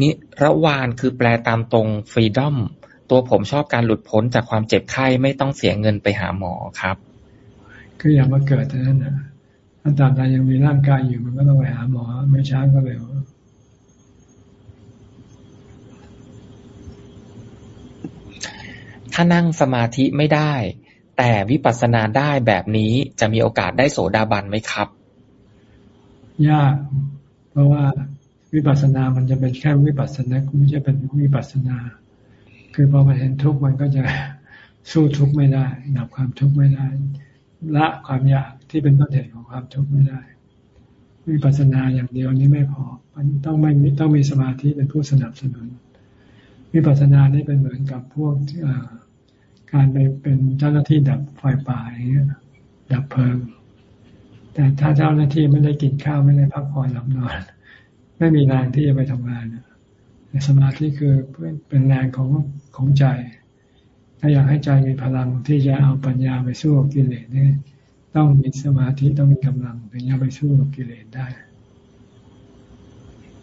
นิรวานคือแปลตามตรงฟรีดอมตัวผมชอบการหลุดพ้นจากความเจ็บไข้ไม่ต้องเสียเงินไปหาหมอครับคืออย่ามาเกิดเท่านั้นนะถ้าตามใดยังมีร่างกายอยู่มันก็ต้องไปหาหมอ ไม่ช้าก็เร็วถ้านั่งสมาธิไม่ได้ แต่วิปัสสนาได้แบบนี้จะมีโอกาสได้โสดาบันไหมครับ ยาก เพราะว่า วิปัสสนา มันจะเป็นแค่วิปัสสนาไม่ใช่เป็นวิปัสสนา คือพอมันเห็นทุกข์มันก็จะสู้ทุกข์ไม่ได้ดับความทุกข์ไม่ได้ ละความอยากที่เป็นต้นเหตุของความทุกข์ไม่ได้ วิปัสสนาอย่างเดียวนี้ไม่พอ มันต้องไม่ต้องมีสมาธิเป็นผู้สนับสนุน วิปัสสนานี่เป็นเหมือนกับพวกการไปเป็นเจ้าหน้าที่ดับไฟป่าอย่างเงี้ยดับเพลิง แต่ถ้าเจ้าหน้าที่ไม่ได้กินข้าวไม่ได้พักผ่อนหลับนอน ไม่มีแรงที่จะไปทำงานสมาธิคือเป็นแรงของของใจ ถ้าอยากให้ใจมีพลังที่จะเอาปัญญาไปสู้กิเลสนี่ต้องมีสมาธิต้องมีกำลังถึงจะไปสู้กับกิเลสได้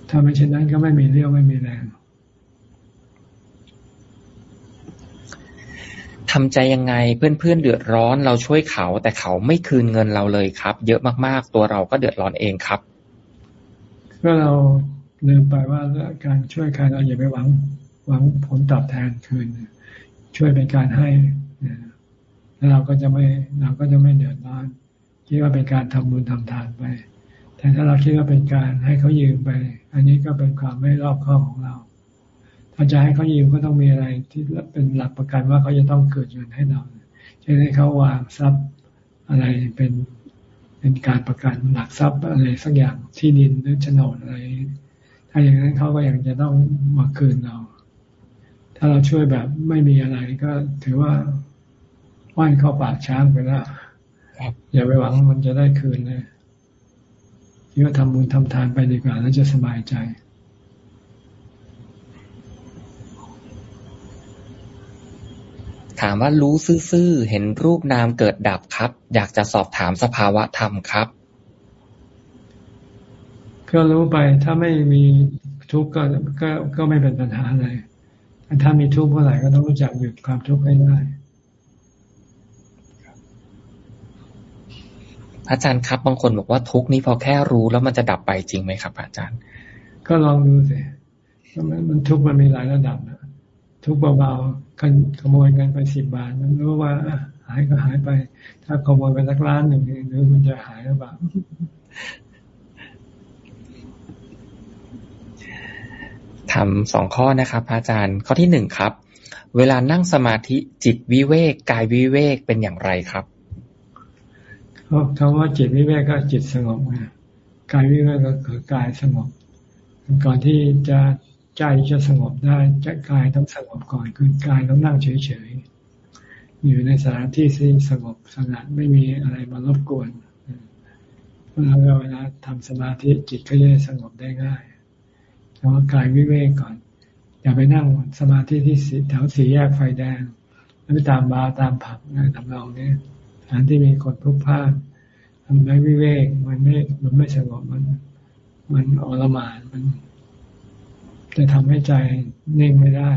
ถ้าไม่เช่นนั้นก็ไม่มีเรี่ยวไม่มีแรงทำใจยังไงเพื่อนๆเดือดร้อนเราช่วยเขา แต่เขาไม่คืนเงินเราเลยครับ เยอะมากๆตัวเราก็เดือดร้อนเองครับ ก็เราลืมไปว่าการช่วยใครเราอย่าไปหวัง หวังผลตอบแทนคืน ช่วยเป็นการให้แล้วเราก็จะไม่เราก็จะไม่เดือดร้อนคิดว่าเป็นการทำบุญทำทานไป แต่ถ้าเราคิดว่าเป็นการให้เขายืมไป อันนี้ก็เป็นความไม่รอบคอบของเรา ถ้าจะให้เขายืมก็ต้องมีอะไรที่เป็นหลักประกันว่าเขาจะต้องเกิดเงินให้เราจะให้เขาวางทรัพย์อะไรเป็น เป็นการประกันหลักทรัพย์อะไรสักอย่างที่ดินหรือโฉนดอะไร ถ้าอย่างนั้นเขาก็ยังจะต้องมาคืนเรา ถ้าเราช่วยแบบไม่มีอะไรก็ถือว่าว่านเข้าปากช้างไปแล้วอย่าไปหวังมันจะได้คืนเลยคิดว่าทำบุญทำทานไปดีกว่า แล้วจะสบายใจ ท ถามว่ารู้ซื่อๆ เห็นรูปนามเกิดดับครับ อยากจะสอบถามสภาวะธรรมครับ ก็รู้ไปถ้าไม่มีทุกข์ก็ก็ก็ไม่เป็นปัญหาอะไรถ้ามีทุกข์เมื่อไหร่ก็ต้องรู้จักหยุดความทุกข์ให้ได้อาจารย์ครับ บางคนบอกว่าทุกนี้พอแค่รู้แล้วมันจะดับไปจริงไหมครับ อาจารย์ ก็ลองดูสิมันทุกมันมีหลายระดับนะ ทุกเบาๆกันขโมยเงินไปสิบบาท มันรู้ว่าหายก็หายไป ถ้าขโมยไปสักล้านหนึ่งหรือมันจะหายหรือเปล่าทำสองข้อนะครับอาจารย์ข้อที่หนึ่งครับ เวลานั่งสมาธิจิตวิเวกกายวิเวกเป็นอย่างไรครับคำว่าจิตวิเวกก็จิตสงบไงกายวิเวกก็คือกายสงบก่อนที่จะ ใจจะสงบได้จะกายต้องสงบก่อนคือกายต้องนั่งเฉยๆอยู่ในสถานที่ที่สงบสงัดไม่มีอะไรมารบกวนแล้วเวลาทำสมาธิจิตก็จะสงบได้ง่ายแต่ว่ากายวิเวกก่อน อย่าไปนั่งสมาธิที่แถวสีแยกไฟแดงแล้วไปตามบาร์ตามผับนะทำนองนี้สถานที่มีคนพลุกพล่านทำไม่วิเวกมันไม่มันไม่สงบมัน มันอรมานมัน จะทำให้ใจนิ่งไม่ได้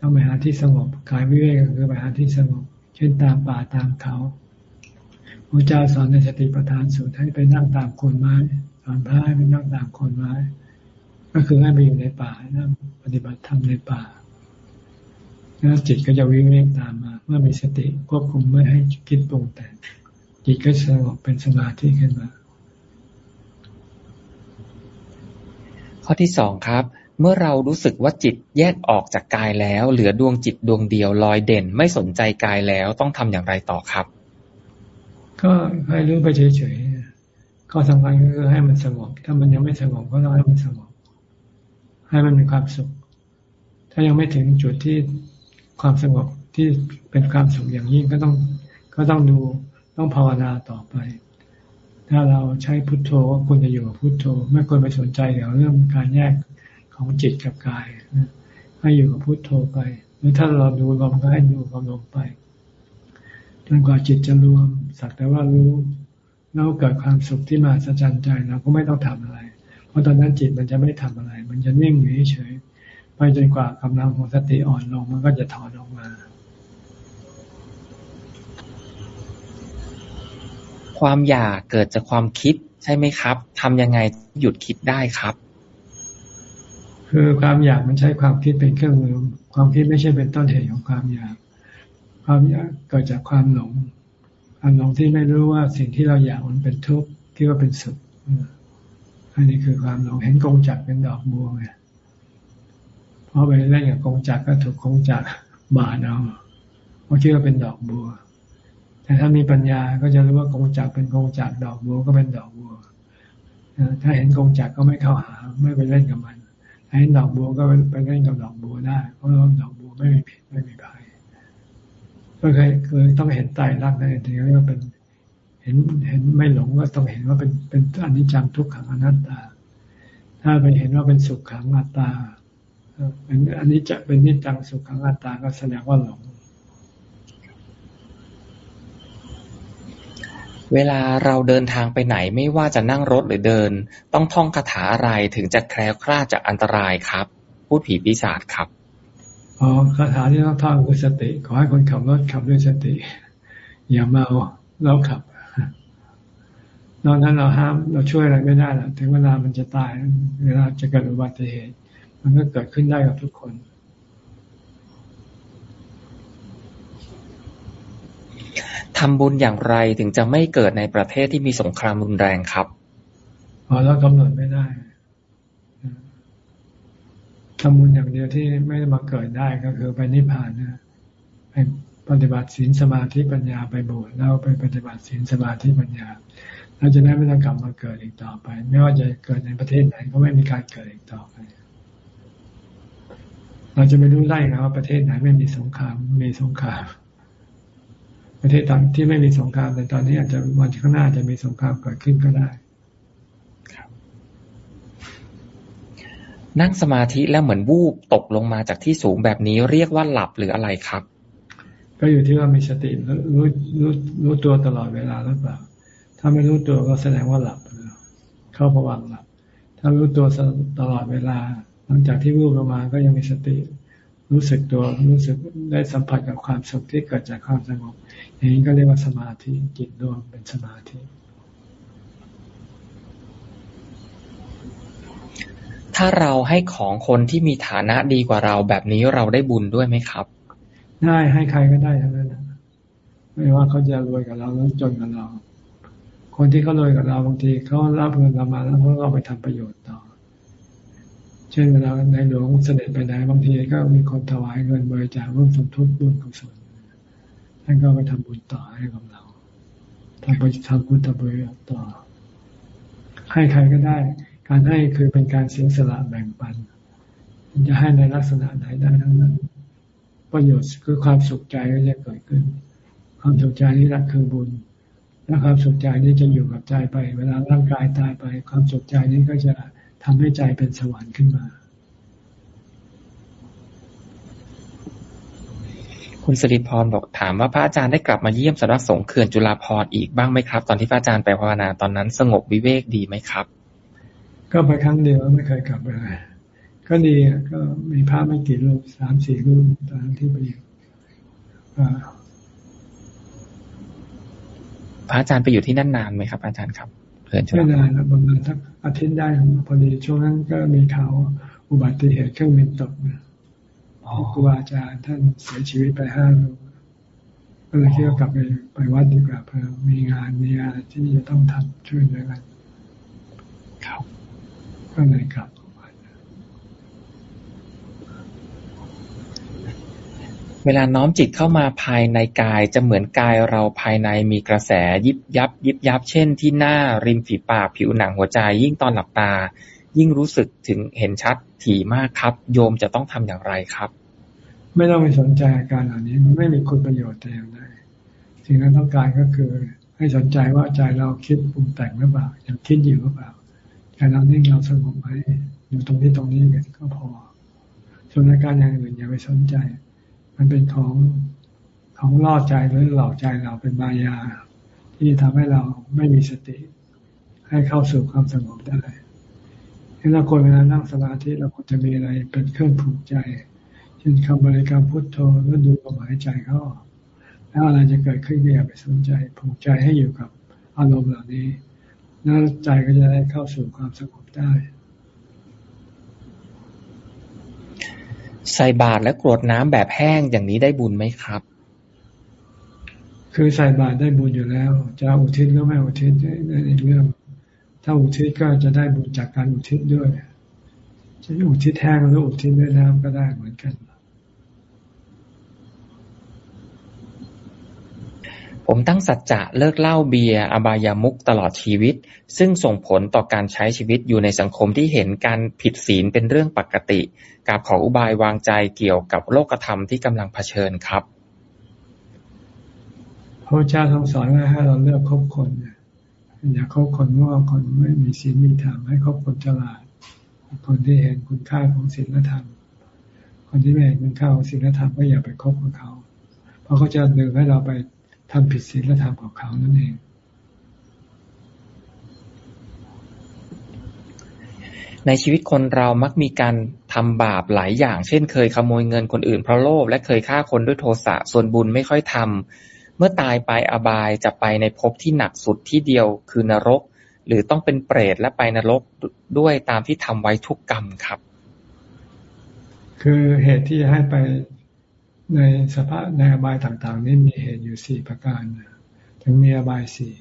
ต้องไปหาที่สงบกายวิเวกก็คือไปหาที่สงบ เช่นตามป่าตามเขาพระเจ้าสอนในสติปัฏฐานสูตรให้ไปนั่งตามโคนไม้สอนพระให้ไปนั่งตามโคนไม้ ก็คือให้ไปอยู่ในป่านั่งปฏิบัติธรรมในป่าแล้วจิตก็จะวิเวกตามมา เมื่อมีสติควบคุมไม่ให้คิดปรุงแต่งจิตก็สงบเป็นสมาธิขึ้นมา ข้อที่สองครับ เมื่อเรารู้สึกว่าจิตแยกออกจากกายแล้ว เหลือดวงจิตดวงเดียวลอยเด่น ไม่สนใจกายแล้วต้องทำอย่างไรต่อครับ ก็ให้รู้ไปเฉยๆก็สำคัญก็คือให้มันสงบถ้ามันยังไม่สงบก็ต้องให้มันสงบให้มันมีความสุข ถ้ายังไม่ถึงจุดที่ความสงบที่เป็นความสุขอย่างยิ่งก็ต้อง ก็ต้องดูต้องภาวนาต่อไป ถ้าเราใช้พุทโธก็ควรจะอยู่กับพุทโธ ไม่ควรไปสนใจเกี่ยวเรื่องการแยกของจิตกับกายให้อยู่กับพุทโธไป หรือถ้าเราดูลมก็ให้ดูกับลมไปจนกว่าจิตจะรวมสักแต่ว่ารู้แล้วเกิดความสุขที่มาสะใจใจเราก็ไม่ต้องทำอะไร เพราะตอนนั้นจิตมันจะไม่ทำอะไร มันจะนิ่งอยู่เฉยไปจนกว่ากำลังของสติอ่อนลงมันก็จะถอนออกมา ความอยากเกิดจากความคิดใช่ไหมครับทำยังไงหยุดคิดได้ครับ คือความอยากมันใช้ความคิดเป็นเครื่องมือ ความคิดไม่ใช่เป็นต้นเหตุของความอยาก ความอยากเกิดจากความหลงความหลงที่ไม่รู้ว่าสิ่งที่เราอยากมันเป็นทุกข์คิดว่าเป็นสุขอันนี้คือความหลงเห็นกงจักเป็นดอกบัวไงพอไปเล่นกับกงจักก็ถูกกงจักบาดเอาเพราะคิดว่าเป็นดอกบัว แต่ถ้ามีปัญญาก็จะรู้ว่ากงจักเป็นกงจักดอกบัวก็เป็นดอกบัวถ้าเห็นกงจักก็ไม่เข้าหา ไม่ไปเล่นกับมันถ้าเห็นดอกบัวก็ไปเล่นกับดอกบัวได้ เพราะดอกบัวไม่มีผิดไม่มีภัยก็เคยคือต้องเห็นไตรลักษณ์ในถึงเรียกว่าเป็นเห็นเห็นไม่หลงก็ต้องเห็นว่าเป็นเป็นอนิจจังทุกขังอนัตตา ถ้าไปเห็นว่าเป็นสุขขังอัตตาเป็นอันนี้จะเป็นนิจจังสุขขังอัตตาก็แสดงว่าหลง เวลาเราเดินทางไปไหนไม่ว่าจะนั่งรถหรือเดิน ต้องท่องคาถาอะไรถึงจะแคล้วคลาดจากอันตรายครับ พูดผีปีศาจครับอ๋อคาถาที่ต้องท่องคือสติ ขอให้คนขับรถขับด้วยสติ อย่าเมาแล้วขับนอกนั้นเราห้ามเราช่วยอะไรไม่ได้หรอกถึงเวลามันจะตายเวลาจะเกิดอุบัติเหตุ มันก็เกิดขึ้นได้กับทุกคน ทำบุญอย่างไรถึงจะไม่เกิดในประเทศที่มีสงครามรุนแรงครับอ๋อเรากำหนดไม่ได้ทำบุญอย่างเดียวที่ไม่มาเกิดได้ก็คือไปนิพพานนะไปปฏิบัติศีลสมาธิปัญญาไปบวชแล้วไปปฏิบัติศีลสมาธิปัญญาเราจะได้ไม่ต้องกลับมาเกิดอีกต่อไป ไม่ว่าจะเกิดในประเทศไหนก็ไม่มีการเกิดอีกต่อไป เราจะไม่รู้ได้นะว่าประเทศไหนไม่มีสงครามมีสงคราม ประเทศตอนที่ไม่มีสงครามแต่ตอนนี้อาจจะวันข้างหน้าจะมีสงครามเกิดขึ้นก็ได้นั่งสมาธิแล้วเหมือนวูบตกลงมาจากที่สูงแบบนี้เรียกว่าหลับหรืออะไรครับ ก็อยู่ที่ว่ามีสติรู้รู้รู้ตัวตลอดเวลาหรือเปล่า ถ้าไม่รู้ตัวก็แสดงว่าหลับ เข้าผวังหลับ ถ้ารู้ตัวตลอดเวลา หลังจากที่รู้ประมาก็ยังมีสติ รู้สึกตัวรู้สึกได้สัมผัสกับความสุขที่เกิดจากความสงบ อย่างนี้ก็เรียกว่าสมาธิจิตรวมเป็นสมาธิ ถ้าเราให้ของคนที่มีฐานะดีกว่าเราแบบนี้เราได้บุญด้วยไหมครับ ได้ให้ใครก็ได้ทั้งนั้นไม่ว่าเขาจะรวยกับเราหรือจนกับเรา คนที่เขารวยกับเราบางทีเขารับเงินเรามาแล้วเขาก็ไปทำประโยชน์ต่อ เช่นเวลาในหลวงเสด็จไปไหนบางทีก็มีคนถวายเงินบริจาคร่วมสมทบบุญกุศล ท่านก็ไปทำบุญต่อให้กับเราทำไปทำบุญทำบุญต่อ ให้ใครก็ได้ การให้คือเป็นการเสียสละแบ่งปัน จะให้ในลักษณะไหนได้ทั้งนั้น ประโยชน์คือความสุขใจก็จะเกิดขึ้น ความสุขใจนี่แหละคือบุญและความสุขใจนี้จะอยู่กับใจไป เวลาร่างกายตายไป ความสุขใจนี้ก็จะทำให้ใจเป็นสวรรค์ขึ้นมา คุณสิริพรบอกถามว่าพระอาจารย์ได้กลับมาเยี่ยมสำนักสงฆ์เขื่อนจุฬาภรณ์อีกบ้างไหมครับ ตอนที่พระอาจารย์ไปภาวนาตอนนั้นสงบวิเวกดีไหมครับ ก็ไปครั้งเดียวไม่เคยกลับไปเลยก็ดีก็มีพระไม่กี่รูปสามสี่รูปตอนที่ไปอยู่พระอาจารย์ไปอยู่ที่นั่นนานไหมครับ อาจารย์ครับเพื่อนไม่นานนะประมาณสักอาทิตย์ได้พอดีช่วงนั้นก็มีข่าวอุบัติเหตุเครื่องบินตกนะ ครูอาจารย์ท่านเสียชีวิตไปห้ารูปก็เลยคิดว่ากลับไปไปวัดดีกว่าเพื่อมีงานมีอะไรที่จะต้องทำช่วยเหลือกันครับก็เลยกลับเวลาน้อมจิตเข้ามาภายในกายจะเหมือนกายเราภายในมีกระแสยิบยับ ยิบยับ เช่นที่หน้าริมฝีปากผิวหนังหัวใจยิ่งตอนหลับตา ยิ่งรู้สึกถึงเห็นชัดถี่มากครับ โยมจะต้องทำอย่างไรครับ ไม่ต้องไปสนใจอาการเหล่านี้มันไม่มีคุณประโยชน์แต่อย่างใดสิ่งที่ต้องการก็คือ ให้สนใจว่าใจเราคิดปรุงแต่งหรือเปล่ายังคิดอยู่หรือเปล่าใจเรานิ่งเราสงบไหมอยู่ตรงนี้ตรงนี้ก็พอส่วนอาการอย่างอื่นอย่าไปสนใจ มันเป็นของของล่อใจหรือหลอกใจเราเป็นมายา ที่ทำให้เราไม่มีสติ ให้เข้าสู่ความสงบได้ ถ้าเราควรเวลานั่งสมาธิเราควรจะมีอะไรเป็นเครื่องผูกใจเช่นคำบริกรรมพุทโธแล้วดูลมหายใจเข้าแล้วอะไรจะเกิดขึ้นก็อย่าไปสนใจผูกใจให้อยู่กับอารมณ์เหล่านี้แล้วใจก็จะได้เข้าสู่ความสงบได้ ใส่บาตรและกรวดน้ำแบบแห้งอย่างนี้ได้บุญไหมครับ คือใส่บาตรได้บุญอยู่แล้ว จะอุทิศหรือไม่อุทิศได้ในเรื่อง ถ้าอุทิศก็จะได้บุญจากการอุทิศด้วยจะอุทิศแห้งหรืออุทิศด้วยน้ำก็ได้เหมือนกัน ผมตั้งสัจจะเลิกเหล้าเบียร์อบายามุกตลอดชีวิต ซึ่งส่งผลต่อการใช้ชีวิตอยู่ในสังคมที่เห็นการผิดศีลเป็นเรื่องปกติกับขออุบายวางใจเกี่ยวกับโลกธรรมที่กำลังเผชิญครับพระเจ้าทรงสอนให้เราเลือกคบคน อย่าคบคนว่าคนไม่มีศีลมีธรรมให้คบคนฉลาด คนที่เห็นคุณค่าของศีลธรรม คนที่ไม่เห็นคุณค่าของศีลธรรมก็อย่าไปคบกับเขา เพราะเขาจะดึงให้เราไปทำผิดศีลธรรมของเขานั่นเองในชีวิตคนเรามักมีการทำบาปหลายอย่าง เช่น เคยขโมยเงินคนอื่นเพราะโลภและเคยฆ่าคนด้วยโทสะ ส่วนบุญไม่ค่อยทำ เมื่อตายไปอบายจะไปในภพที่หนักสุดที่เดียวคือนรก หรือต้องเป็นเปรตและไปนรกด้วยตามที่ทำไว้ทุกกรรมครับ คือเหตุที่ให้ไปในสภาพในอบายต่างๆ นี่มีเหตุอยู่สี่ประการถึงมีอบายสี่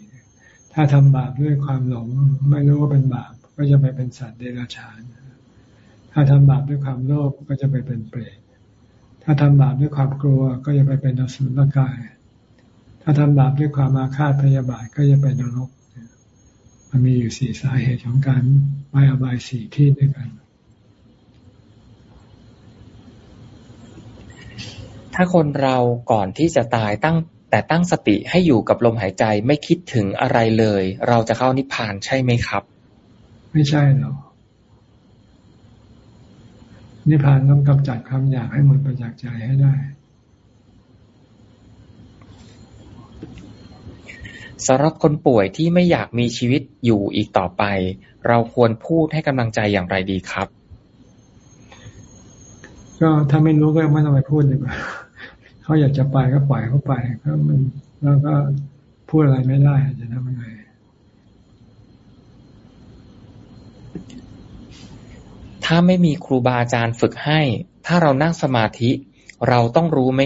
ถ้าทำบาปด้วยความหลงไม่รู้ว่าเป็นบาปก็จะไปเป็นสัตว์เดรัจฉาน ถ้าทำบาปด้วยความโลภก็จะไปเป็นเปรต ถ้าทำบาปด้วยความกลัวก็จะไปเป็นอสุรกาย ถ้าทำบาปด้วยความอาฆาตพยาบาทก็จะไปนรก มันมีอยู่สี่สาเหตุของการไปอบายสี่ที่ด้วยกัน ถ้าคนเราก่อนที่จะตายตั้งแต่ตั้งสติให้อยู่กับลมหายใจไม่คิดถึงอะไรเลย เราจะเข้านิพพานใช่ไหมครับ ไม่ใช่หรอกนิพพานต้องกำจัดความอยากให้หมดไปจากใจให้ได้ สำหรับคนป่วยที่ไม่อยากมีชีวิตอยู่อีกต่อไป เราควรพูดให้กำลังใจอย่างไรดีครับ ก็ถ้าไม่รู้ก็ไม่ต้องไปพูดดีกว่าเขาอยากจะไปก็ปล่อยเขาไปก็มันแล้วก็พูดอะไรไม่ได้จะทำยังไงถ้าไม่มีครูบาอาจารย์ฝึกให้ ถ้าเรานั่งสมาธิเราต้องรู้ไหม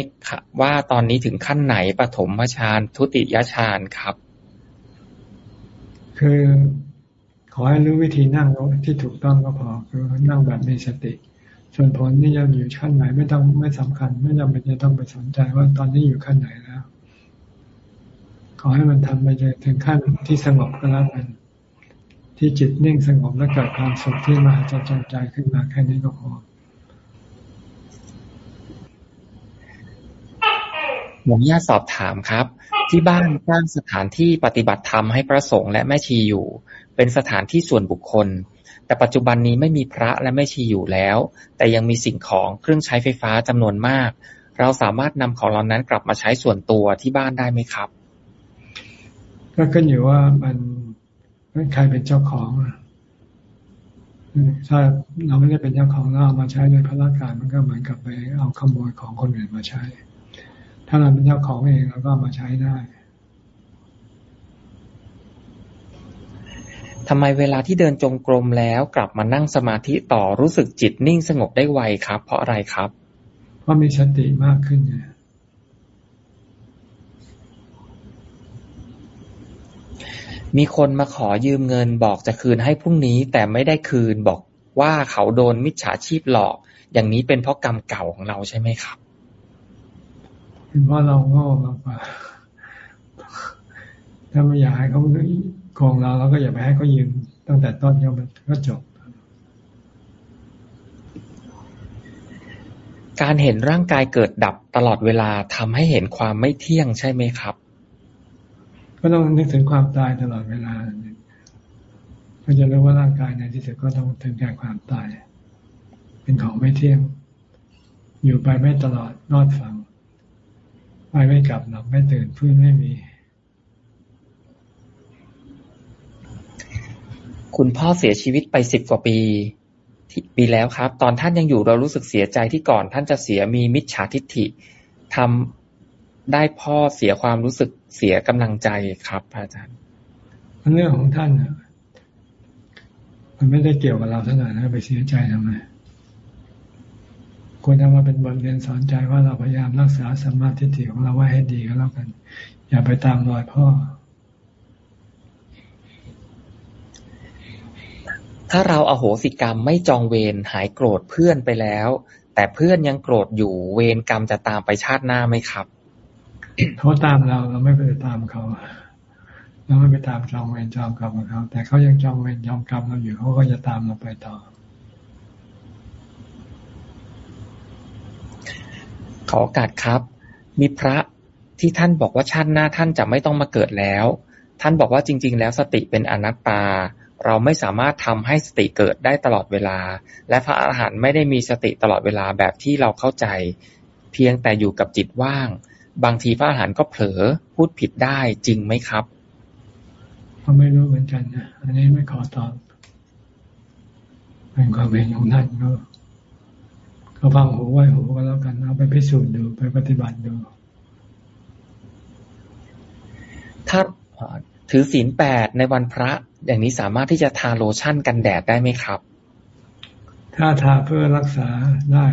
ว่าตอนนี้ถึงขั้นไหนปฐมฌานทุติยฌานครับ คือขอให้รู้วิธีนั่งที่ถูกต้องก็พอ คือนั่งแบบมีสติ ส่วนผลนี่จะอยู่ขั้นไหนไม่ต้องไม่สำคัญ ไม่จำเป็นจะต้องไปสนใจว่าตอนนี้อยู่ขั้นไหนแล้ว ขอให้มันทำไปถึงขั้นที่สงบก็แล้วกันที่จิตนิ่งสงบและเกิดความสุขที่มหัศจรรย์ใจขึ้นมาแค่นี้ก็พอ หมอญาตสอบถามครับ ที่บ้านสร้างสถานที่ปฏิบัติธรรมให้พระสงฆ์และแม่ชีอยู่ เป็นสถานที่ส่วนบุคคล แต่ปัจจุบันนี้ไม่มีพระและแม่ชีอยู่แล้ว แต่ยังมีสิ่งของเครื่องใช้ไฟฟ้าจำนวนมาก เราสามารถนำของเหล่านั้นกลับมาใช้ส่วนตัวที่บ้านได้ไหมครับ ก็ขึ้นอยู่ว่ามันใครเป็นเจ้าของถ้าเราไม่ได้เป็นเจ้าของเราเอามาใช้โดยพระราชการมันก็เหมือนกับไปเอาขโมยของคนอื่นมาใช้ ถ้าเราเป็นเจ้าของเองเราก็มาใช้ได้ทำไมเวลาที่เดินจงกรมแล้วกลับมานั่งสมาธิต่อรู้สึกจิตนิ่งสงบได้ไวครับ เพราะอะไรครับ เพราะมีสติมากขึ้นไงมีคนมาขอยืมเงินบอกจะคืนให้พรุ่งนี้ แต่ไม่ได้คืนบอกว่าเขาโดนมิจฉาชีพหลอก อย่างนี้เป็นเพราะกรรมเก่าของเราใช่ไหมครับ เป็นเพราะเราโง่มากกว่า ถ้าไม่อยากให้เขาโกงเราเราก็อย่าไปให้เขายืมตั้งแต่ต้นก็มันก็จบ การเห็นร่างกายเกิดดับตลอดเวลาทำให้เห็นความไม่เที่ยงใช่ไหมครับ ก็ต้องนึกถึงความตายตลอดเวลาก็จะรู้ว่าร่างกายในที่สุดก็ต้องถึงแก่ความตาย เป็นของไม่เที่ยง อยู่ไปไม่ตลอดนอดฟัง ไปไม่กลับหลับไม่ตื่นพื้นไม่มี คุณพ่อเสียชีวิตไปสิบกว่าปีปีแล้วครับ ตอนท่านยังอยู่เรารู้สึกเสียใจที่ก่อน ท่านจะเสียมีมิจฉาทิฏฐิทำได้พ่อเสียความรู้สึกเสียกำลังใจครับอาจารย์เรื่องของท่านนะมันไม่ได้เกี่ยวกับเราเท่าไหร่นะไปเสียใจทำไม ควรจะมาเป็นบทเรียนสอนใจว่าเราพยายามรักษาสมาธิิของเราไว้ให้ดีก็แล้วกัน อย่าไปตามรอยพ่อ ถ้าเราอาโหสิกรรมไม่จองเวรหายโกรธเพื่อนไปแล้ว แต่เพื่อนยังโกรธอยู่เวรกรรมจะตามไปชาติหน้าไหมครับเขาตามเราเราไม่ไปตามเขาเราไม่ไปตามจองเวรจองกรรมของเขาแต่เขายังจองเวรจองกรรมเราอยู่เขาก็จะตามเราไปต่อ ขอโอกาสครับ มีพระที่ท่านบอกว่าชาติหน้าท่านจะไม่ต้องมาเกิดแล้ว ท่านบอกว่าจริง ๆ แล้วสติเป็นอนัตตา เราไม่สามารถทำให้สติเกิดได้ตลอดเวลา และพระอรหันต์ไม่ได้มีสติตลอดเวลาแบบที่เราเข้าใจ เพียงแต่อยู่กับจิตว่าง บางทีพระอรหันต์ก็เผลอพูดผิดได้จริงไหมครับก็ไม่รู้เหมือนกันนะอันนี้ไม่ขอตอบเป็นความเห็นของท่านก็ ก็ฟังหูไว้หูก็แล้วกัน เอาไปพิสูจน์ดูไปปฏิบัติดู ถ้าถือศีลแปดในวันพระ อย่างนี้สามารถที่จะทาโลชั่นกันแดดได้ไหมครับ ถ้าทาเพื่อรักษาได้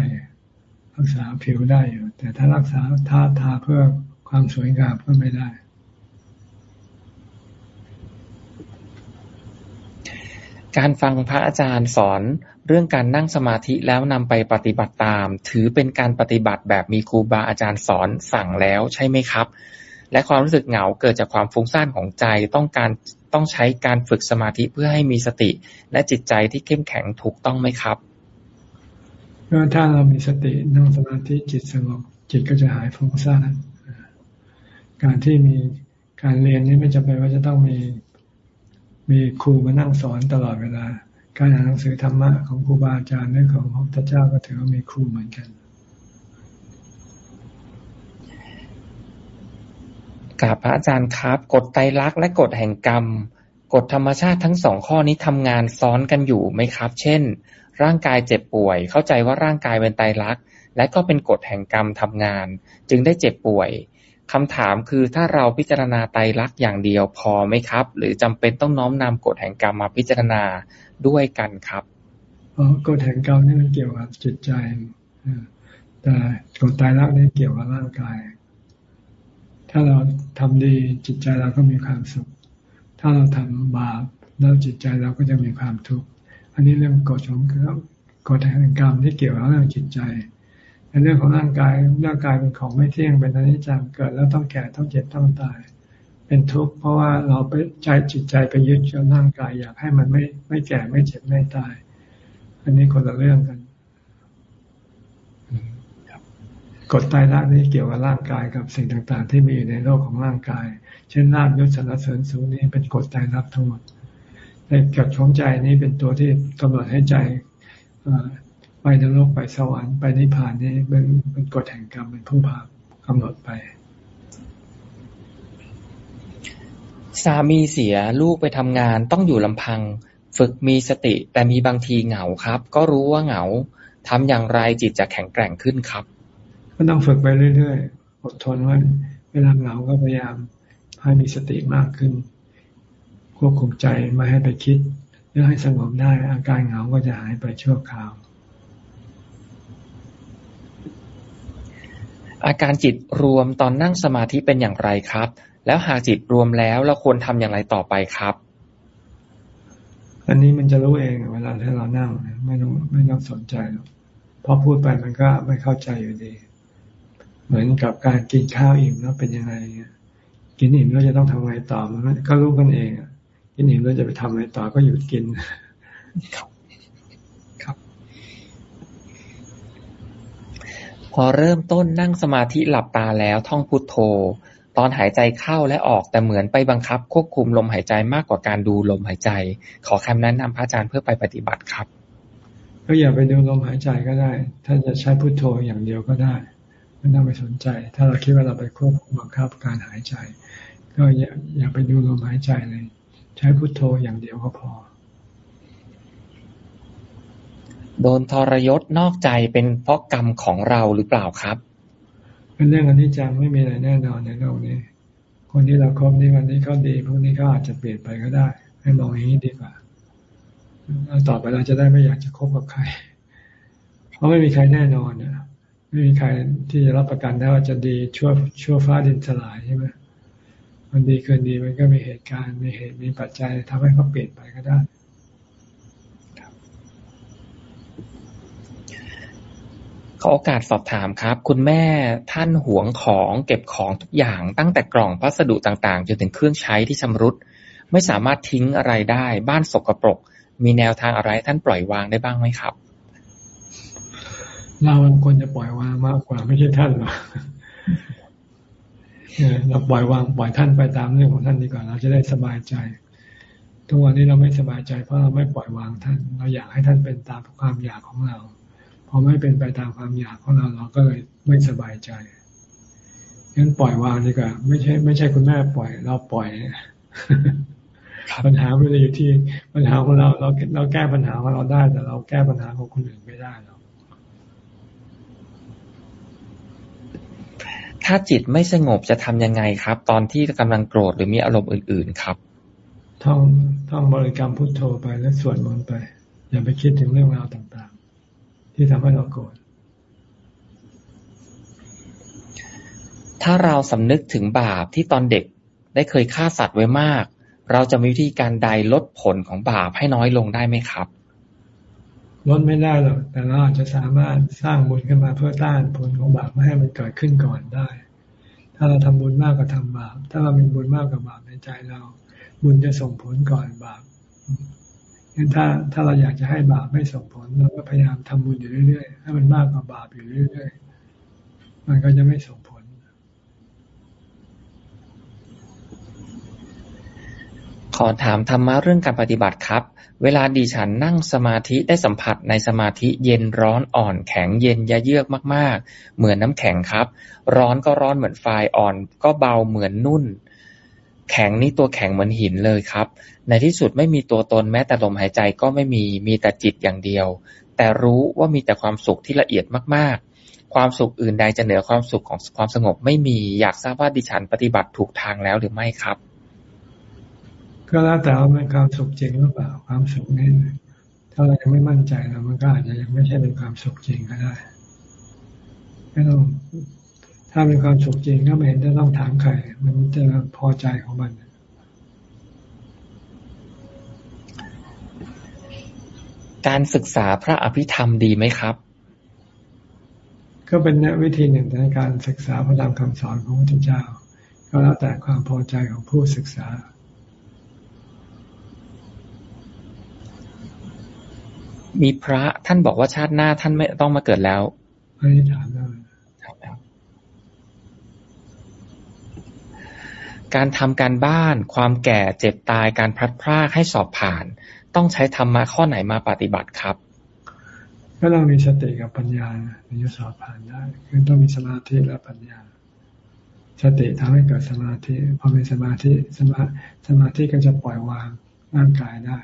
รักษาผิวได้อยู่ แต่ถ้ารักษาทาทาเพื่อความสวยงามก็ไม่ได้ การฟังพระอาจารย์สอน เรื่องการนั่งสมาธิแล้วนำไปปฏิบัติตาม ถือเป็นการปฏิบัติแบบมีครูบาอาจารย์สอนสั่งแล้วใช่ไหมครับ และความรู้สึกเหงาเกิดจากความฟุ้งซ่านของใจต้องการต้องใช้การฝึกสมาธิเพื่อให้มีสติ และจิตใจที่เข้มแข็งถูกต้องไหมครับก็ถ้าเรามีสตินั่งสมาธิจิตสงบจิตก็จะหายฟุ้งซ่านการที่มีการเรียนนี่ไม่จำเป็นว่าจะต้องมีมีครูมานั่งสอนตลอดเวลา การอ่านหนังสือธรรมะของครูบาอาจารย์เรื่องของพระพุทธเจ้าก็ถือว่ามีครูเหมือนกันกราบพระอาจารย์ครับ กฎไตรลักษณ์และกฎแห่งกรรม กฎธรรมชาติทั้งสองข้อนี้ทำงานซ้อนกันอยู่ไหมครับ เช่น ร่างกายเจ็บป่วย เข้าใจว่าร่างกายเป็นไตรลักษณ์และก็เป็นกฎแห่งกรรมทำงาน จึงได้เจ็บป่วยคำถามคือถ้าเราพิจารณาไตรลักษณ์อย่างเดียวพอไหมครับ หรือจำเป็นต้องน้อมนำกฎแห่งกรรมมาพิจารณาด้วยกันครับกฎแห่งกรรมนี่มันเกี่ยวกับจิตใจแต่กฎตายรักนี่เกี่ยวกับร่างกาย ถ้าเราทำดีจิตใจเราก็มีความสุข ถ้าเราทำบาปแล้วจิตใจเราก็จะมีความทุกข์อันนี้เรื่องกฎของกฎแห่งกรรมที่เกี่ยวกับเรื่องจิตใจในเรื่องของร่างกายร่างกายเป็นของไม่เที่ยงเป็นอนิจจังเกิดแล้วต้องแก่ต้องเจ็บต้องตาย เป็นทุกข์เพราะว่าเราไปใจจิตใจไปยึดกับร่างกายอยากให้มันไม่ไม่แก่ไม่เจ็บไม่ตาย อันนี้คนละเรื่องกันกฎตายรักนี้เกี่ยวกับร่างกายกับสิ่งต่างๆ ที่มีอยู่ในโลกของร่างกาย เช่นลาบยศสารเสริญสูงนี้เป็นกฎตายรักทั้งหมดในกฎของใจนี้เป็นตัวที่กำหนดให้ใจไปนรกไปสวรรค์ไปนิพพานนี่เป็นเป็นกฎแห่งกรรมเป็นผู้พากำหนดไป สามีเสียลูกไปทำงานต้องอยู่ลำพัง ฝึกมีสติ แต่มีบางทีเหงาครับ ก็รู้ว่าเหงาทำอย่างไรจิตจะแข็งแกร่งขึ้นครับ ก็ต้องฝึกไปเรื่อยๆอดทนว่าเวลาเหงาก็พยายามให้มีสติมากขึ้น ควบคุมใจไม่ให้ไปคิดเพื่อให้สงบได้อาการเหงาก็จะหายไปชั่วคราว อาการจิตรวมตอนนั่งสมาธิเป็นอย่างไรครับ แล้วหากจิตรวมแล้วเราควรทำอย่างไรต่อไปครับ อันนี้มันจะรู้เองเวลาที่เรานั่งไม่ต้องไม่ต้องสนใจหรอกพอพูดไปมันก็ไม่เข้าใจอยู่ดี เหมือนกับการกินข้าวอิ่มแล้วเป็นยังไงกินอิ่มแล้วจะต้องทำไงต่อมันก็รู้กันเองกินอิ่มแล้วจะไปทำอะไรต่อก็หยุดกินครับครับพอเริ่มต้นนั่งสมาธิหลับตาแล้วท่องพุทโธ ตอนหายใจเข้าและออกแต่เหมือนไปบังคับควบคุมลมหายใจมากกว่าการดูลมหายใจ ขอคำแนะนำพระอาจารย์เพื่อไปปฏิบัติครับ ก็อย่าไปดูลมหายใจก็ได้ ถ้าจะใช้พุทโธอย่างเดียวก็ได้ไม่ต้องไปสนใจ ถ้าเราคิดว่าเราไปควบคุมบังคับการหายใจ ก็อย่าอย่าไปดูลมหายใจเลย ใช้พุทโธอย่างเดียวก็พอ โดนทรยศนอกใจเป็นเพราะกรรมของเราหรือเปล่าครับ เป็นเรื่องอนนี้จังไม่มีอะไรแน่นอนในโลกนี้ คนที่เราคบนี่วันนี้เขาดีพวกนี้เขาอาจจะเปลี่ยนไปก็ได้ ให้มองอย่างนี้ดีกว่าต่อไปเราจะได้ไม่อยากจะคบกับใคร เพราะไม่มีใครแน่นอนนะไม่มีใครที่จะรับประกันได้ว่าจะดีชั่วชั่วฟ้าดินสลายใช่ไหมมันดีเกินดีมันก็มีเหตุการณ์มีเหตุมีปัจจัยทำให้เขาเปลี่ยนไปก็ได้ ขอโอกาสสอบถามครับ คุณแม่ท่านหวงของเก็บของทุกอย่าง ตั้งแต่กล่องพัสดุต่างๆจนถึงเครื่องใช้ที่ชำรุด ไม่สามารถทิ้งอะไรได้ บ้านสกปรก มีแนวทางอะไรท่านปล่อยวางได้บ้างไหมครับ เราควรจะปล่อยวางมากกว่าไม่ใช่ท่านหรอกเราปล่อยวางปล่อยท่านไปตามเรื่องของท่านดีกว่าเราจะได้สบายใจทุกวันนี้เราไม่สบายใจเพราะเราไม่ปล่อยวางท่าน เราอยากให้ท่านเป็นตามความอยากของเรา อไม่เป็นไปตามความอยากของเราเราก็เลยไม่สบายใจงั้นปล่อยวางดีกว่าไม่ใช่ ไม่ใช่คุณแม่ปล่อย เราปล่อยปัญหาไม่ได้อยู่ที่ปัญหาของเรา เราเราแก้ปัญหาของเราได้ แต่เราแก้ปัญหาของคนอื่นไม่ได้หรอกถ้าจิตไม่สงบจะทำยังไงครับ ตอนที่กำลังโกรธหรือมีอารมณ์อื่น ๆ ครับท่องท่องบริกรรมพุทโธไปแล้วสวดมนต์ไป อย่าไปคิดถึงเรื่องราวต่างๆ ที่ทำให้เราโกรธถ้าเราสำนึกถึงบาปที่ตอนเด็กได้เคยฆ่าสัตว์ไว้มาก เราจะมีวิธีการใดลดผลของบาปให้น้อยลงได้ไหมครับลดไม่ได้หรอกแต่เราอาจจะสามารถสร้างบุญขึ้นมาเพื่อต้านผลของบาปไม่ให้มันเกิดขึ้นก่อนได้ ถ้าเราทำบุญมากกว่าทำบาป ถ้าเรามีบุญมากกว่าบาปในใจเรา บุญจะส่งผลก่อนบาป งั้นถ้าถ้าเราอยากจะให้บาปไม่ส่งผลเราก็พยายามทำบุญอยู่เรื่อยๆให้มันมากกว่าบาปอยู่เรื่อยๆมันก็จะไม่ส่งผลขอถามธรรมะเรื่องการปฏิบัติครับ เวลาดิฉันนั่งสมาธิได้สัมผัสในสมาธิเย็นร้อนอ่อนแข็งเย็นยะเยือกมาก ๆ เหมือนน้ำแข็งครับ ร้อนก็ร้อนเหมือนไฟอ่อน ก็เบาเหมือนนุ่น แข็งนี่ตัวแข็งเหมือนหินเลยครับ ในที่สุดไม่มีตัวตนแม้แต่ลมหายใจก็ไม่มี มีแต่จิตอย่างเดียว แต่รู้ว่ามีแต่ความสุขที่ละเอียดมากๆ ความสุขอื่นใดจะเหนือความสุขของความสงบไม่มี อยากทราบว่าดิฉันปฏิบัติถูกทางแล้วหรือไม่ครับ ก็แล้วแต่ว่ามันความสุขจริงหรือเปล่า ความสุขนี่ถ้าเรายังไม่มั่นใจเรามันก็อาจจะยังไม่ใช่เป็นความสุขจริงก็ได้ไม่ต้องถ้าเป็นความสุขจริงก็ไม่เห็นจะต้องถามใคร มันจะพอใจของมัน การศึกษาพระอภิธรรมดีไหมครับ ก็เป็นวิธีหนึ่งในการศึกษาพระธรรมคำสอนของพระพุทธเจ้า ก็แล้วแต่ความพอใจของผู้ศึกษา มีพระท่านบอกว่าชาติหน้าท่านไม่ต้องมาเกิดแล้วไม่ได้ถามแล้วการทำการบ้าน ความแก่เจ็บตายการพลัดพรากให้สอบผ่าน ต้องใช้ธรรมะข้อไหนมาปฏิบัติครับก็ต้องมีสติกับปัญญาถึงจะสอบผ่านได้ คือต้องมีสมาธิและปัญญา สติทำให้เกิดสมาธิพอมีสมาธิสมาสมาธิก็จะปล่อยวางร่างกายได้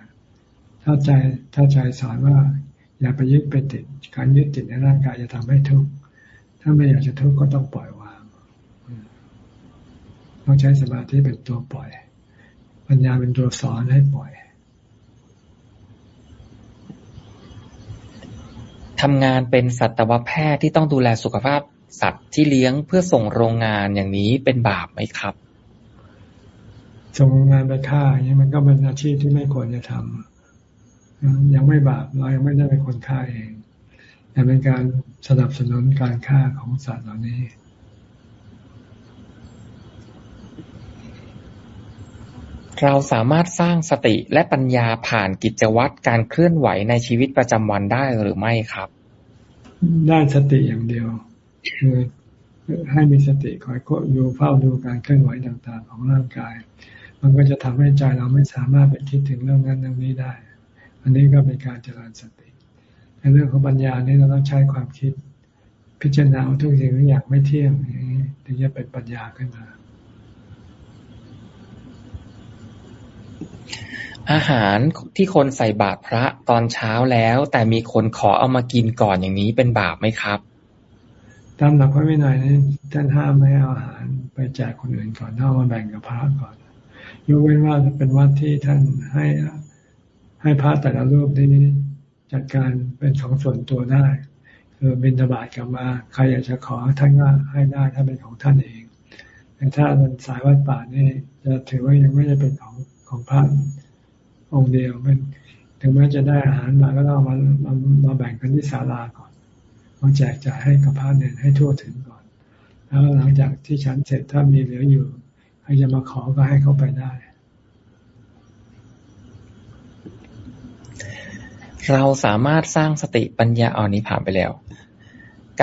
ถ้าใจถ้าใจสอนว่า อย่าไปยึดไปติด การยึดติดในร่างกายจะทำให้ทุกข์ถ้าไม่อยากจะทุกข์ก็ต้องปล่อยวางต้องใช้สมาธิเป็นตัวปล่อย ปัญญาเป็นตัวสอนให้ปล่อย ทำงานเป็นสัตวแพทย์ที่ต้องดูแลสุขภาพสัตว์ที่เลี้ยงเพื่อส่งโรงงานอย่างนี้เป็นบาปไหมครับ ส่งโรงงานไปฆ่าอย่างนี้มันก็เป็นอาชีพที่ไม่ควรจะทำยังไม่บาปเรายังไม่ได้เป็นคนฆ่าเองแต่เป็นการสนับสนุนการฆ่าของสัตว์เหล่านี้ เราสามารถสร้างสติและปัญญาผ่านกิจวัตรการเคลื่อนไหวในชีวิตประจำวันได้หรือไม่ครับ ได้สติอย่างเดียวคือให้มีสติคอยดูเฝ้าดูการเคลื่อนไหวต่างๆ ของร่างกาย มันก็จะทำให้ใจเราไม่สามารถไปคิดถึงเรื่องนั้นเรื่องนี้ได้ อันนี้ก็เป็นการเจริญสติ ในเรื่องของปัญญานี่เราต้องใช้ความคิด พิจารณาทุกสิ่งทุกอย่างไม่เที่ยงถึงจะเป็นปัญญาขึ้นมา อาหารที่คนใส่บาตรพระตอนเช้าแล้ว แต่มีคนขอเอามากินก่อนอย่างนี้เป็นบาปไหมครับตามหลักพระวินัยนี่ท่านห้ามไม่เอาอาหารไปแจกคนอื่นก่อนเอามาแบ่งกับพระก่อนยกเว้นว่าเป็นวัดที่ท่านให้ให้พระแต่ละรูปนี้จัดการเป็นของส่วนตัวได้คือบินทบาทกลับมาใครอยากจะขอท่านก็ให้ได้ถ้าเป็นของท่านเองแต่ถ้าเป็นสายวัดป่านี่จะถือว่ายังไม่ได้เป็นของ ของพระองค์เดียวเป็นถึงแม้จะได้อาหารมาก็ต้องมามามาแบ่งกันที่ศาลาก่อนมาแจกจ่ายให้กับพระเนรให้ทั่วถึงก่อน แล้วหลังจากที่ฉันเสร็จถ้ามีเหลืออยู่ใครจะมาขอก็ให้เขาไปได้ เราสามารถสร้างสติปัญญาอ่อนนี้ผ่านไปแล้ว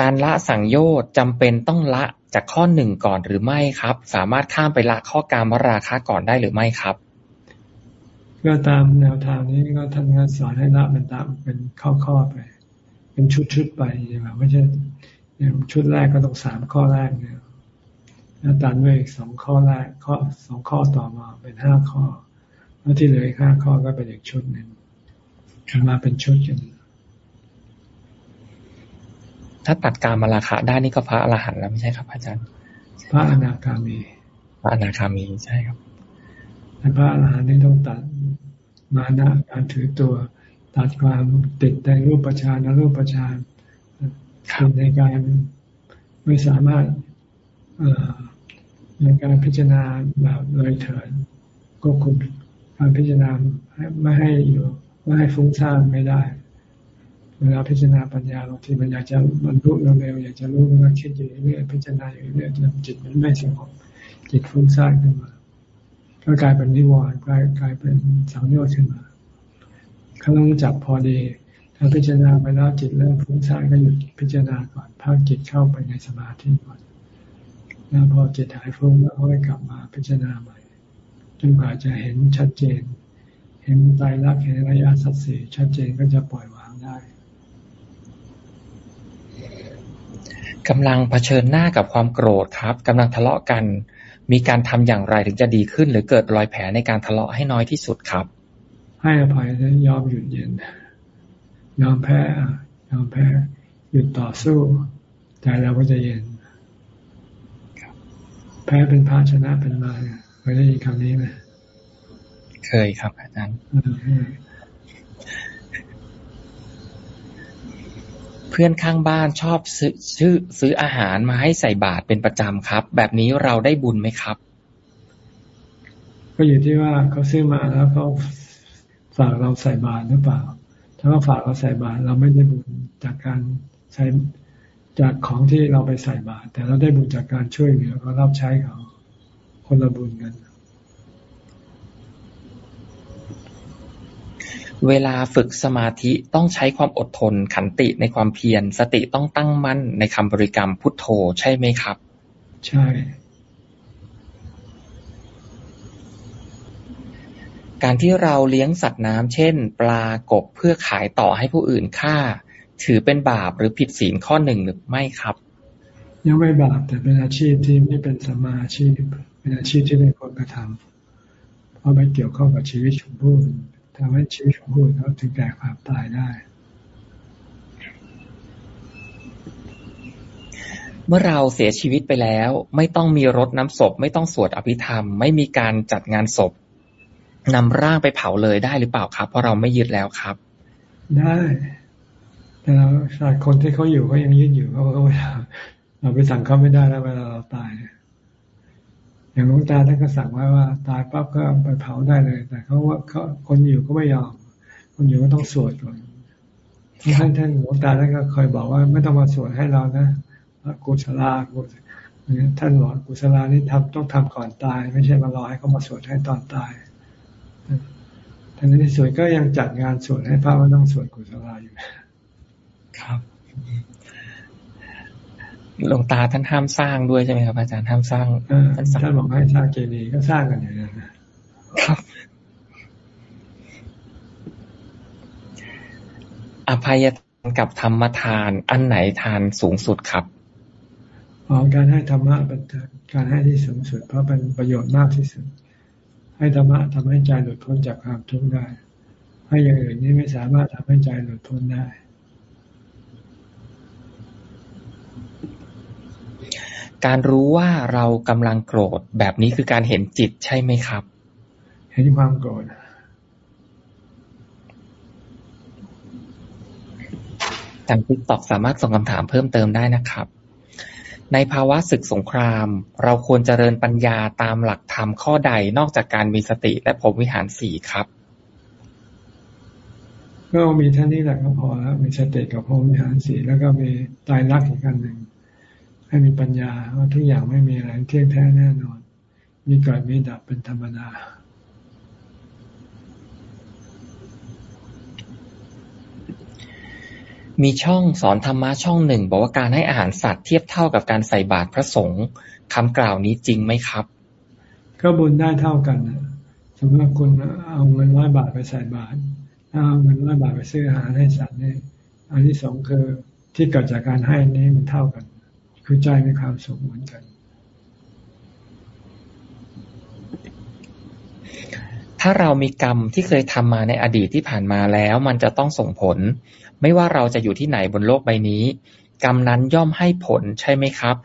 การละสังโยชน์จำเป็นต้องละจากข้อหนึ่งก่อนหรือไม่ครับ สามารถข้ามไปละข้อการมราคะก่อนได้หรือไม่ครับ ก็ตามแนวทางนี้ก็ท่านก็สอนให้ละเป็นตามเป็นข้อๆไป เป็นชุดๆไปอย่างไม่ใช่อย่างชุดแรกก็ต้องสามข้อแรกเนี่ยแล้วตัดด้วยอีกสองข้อแรกข้อสองข้อต่อมาเป็นห้าข้อ แล้วที่เหลืออีกห้าข้อก็เป็นอีกชุดหนึ่งมาเป็นชุดกันถ้าตัดการมาราคะได้นี่ก็พระอรหันต์แล้วไม่ใช่ครับ อาจารย์ พระอนาคามี พระอนาคามีใช่ครับแต่พระอรหันต์นี่ต้องตัด มานะการถือตัว ตัดความติดในรูปประชานรูปประชานติดในการไม่สามารถในการพิจารณาแบบเลยเถิดก็คุมการพิจารณาไม่ให้อยู่ไม่ให้ฟุ้งซ่านไม่ได้ เวลาพิจารณาปัญญาบางทีมันอยากจะบรรลุเร็วๆอยากจะรู้มันก็คิดอยู่เรื่อยพิจารณาอยู่เรื่อยจนจิตมันไม่สงบจิตฟุ้งซ่านขึ้นมา ก็กลายเป็นนิวรณ์กลายกลายเป็นสังโยชน์ขึ้นมาเขาต้องจับพอดี ถ้าพิจารณาไปแล้วจิตเริ่มฟุ้งซ่านก็หยุดพิจารณาก่อนพักจิตเข้าไปในสมาธิก่อนแล้วพอจิตหายฟุ้งแล้วค่อยกลับมาพิจารณาใหม่จนกว่าจะเห็นชัดเจน เห็นตายรักเห็นระยะสัตสีชัดเจนก็จะปล่อยวางได้กำลังเผชิญหน้ากับความโกรธครับกำลังทะเลาะกัน มีการทำอย่างไรถึงจะดีขึ้น หรือเกิดรอยแผลในการทะเลาะให้น้อยที่สุดครับ ให้อภัยและยอมหยุดเย็นยอมแพ้ยอมแพ้หยุดต่อสู้ใจเราก็จะเย็นแพ้เป็นพาชนะเป็นมาเคยได้ยินคำนี้ไหมเคยครับอาจารย์ เพื่อนข้างบ้านชอบซื้อซื้อซื้ออาหารมาให้ใส่บาตรเป็นประจำครับ แบบนี้เราได้บุญไหมครับ ก็อยู่ที่ว่าเขาซื้อมาแล้วเขาฝากเราใส่บาตรหรือเปล่า ถ้าเขาฝากเราใส่บาตรเราไม่ได้บุญจากการใช้จากของที่เราไปใส่บาตรแต่เราได้บุญจากการช่วยเหลือเขารับใช้เขาคนละบุญกัน เวลาฝึกสมาธิต้องใช้ความอดทน ขันติในความเพียร สติต้องตั้งมั่นในคำบริกรรมพุทโธใช่ไหมครับ ใช่ การที่เราเลี้ยงสัตว์น้ำเช่น ปลากบเพื่อขายต่อให้ผู้อื่นฆ่า ถือเป็นบาปหรือผิดศีลข้อหนึ่งหรือไม่ครับ ยังไม่บาปแต่เป็นอาชีพที่ไม่เป็นสมาอาชีพ เป็นอาชีพที่ไม่ควรกระทำเพราะไม่เกี่ยวข้องกับชีวิตของผู้อื่น ทำให้ชีวิตของผู้อื่นเขาถึงแก่ความตายได้ เมื่อเราเสียชีวิตไปแล้ว ไม่ต้องมีรถน้ำศพ ไม่ต้องสวดอภิธรรม ไม่มีการจัดงานศพนำร่างไปเผาเลยได้หรือเปล่าครับ เพราะเราไม่ยึดแล้วครับ ได้แต่เราคนที่เขาอยู่เขายังยืนอยู่เขาก็ไม่ทำเราไปสั่งเขาไม่ได้แล้วเวลาเราตาย อย่างหลวงตาท่านก็สั่งไว้ว่า ตายปั๊บก็ไปเผาได้เลย แต่เขาว่าเขาคนอยู่ก็ไม่ยอม คนอยู่ก็ต้องสวดก่อนท่านท่านหลวงตาท่านก็เคยบอกว่าไม่ต้องมาสวดให้เรานะกุศลากุศท่านบอกกุศลานี่ทำต้องทำก่อนตาย ไม่ใช่มารอให้เขามาสวดให้ตอนตายท่านนี้สวดก็ยังจัดงานสวดให้พระว่าต้องสวดกุศลาอยู่ครับ หลวงตาท่านห้ามสร้างด้วยใช่ไหมครับ อาจารย์ห้ามสร้างท่านท่านบอกให้สร้างเจดีย์ก็สร้างกันอย่างนั้นครับ อภัยทานกับธรรมทาน อันไหนทานสูงสุดครับอ๋อการให้ธรรมะเป็นการให้ที่สูงสุด เพราะเป็นประโยชน์มากที่สุด ให้ธรรมะทำให้ใจหลุดพ้นจากความทุกข์ได้ ให้อย่างอื่นนี้ไม่สามารถทำให้ใจหลุดพ้นได้ การรู้ว่าเรากำลังโกรธแบบนี้คือการเห็นจิตใช่ไหมครับ เห็นความโกรธทางทิกตอกสามารถส่งคำถามเพิ่มเติมได้นะครับ ในภาวะศึกสงคราม เราควรเจริญปัญญาตามหลักธรรมข้อใดนอกจากการมีสติและผมวิหารสี่ครับก็มีท่านี้แหละก็พอแล้วมีสติกับพรมวิหารสี่แล้วก็มีตายรักอีกอันหนึ่ง ให้มีปัญญาว่าทุกอย่างไม่มีอะไรเที่ยงแท้แน่นอน มีเกิดมีดับเป็นธรรมดามีช่องสอนธรรมะช่องหนึ่ง บอกว่าการให้อาหารสัตว์เทียบเท่ากับการใส่บาตรพระสงฆ์คำกล่าวนี้จริงไหมครับ ก็บุญได้เท่ากันนะสมมติคุณเอาเงินร้อยบาทไปใส่บาตรถ้าเอาเงินร้อยบาทไปซื้ออาหารให้สัตว์นี่อันที่สองคือที่เกิดจากการให้นี้มันเท่ากัน คือใจมีความสุขเหมือนกัน ถ้าเรามีกรรมที่เคยทำมาในอดีตที่ผ่านมาแล้ว มันจะต้องส่งผล ไม่ว่าเราจะอยู่ที่ไหนบนโลกใบนี้ กรรมนั้นย่อมให้ผลใช่ไหมครับ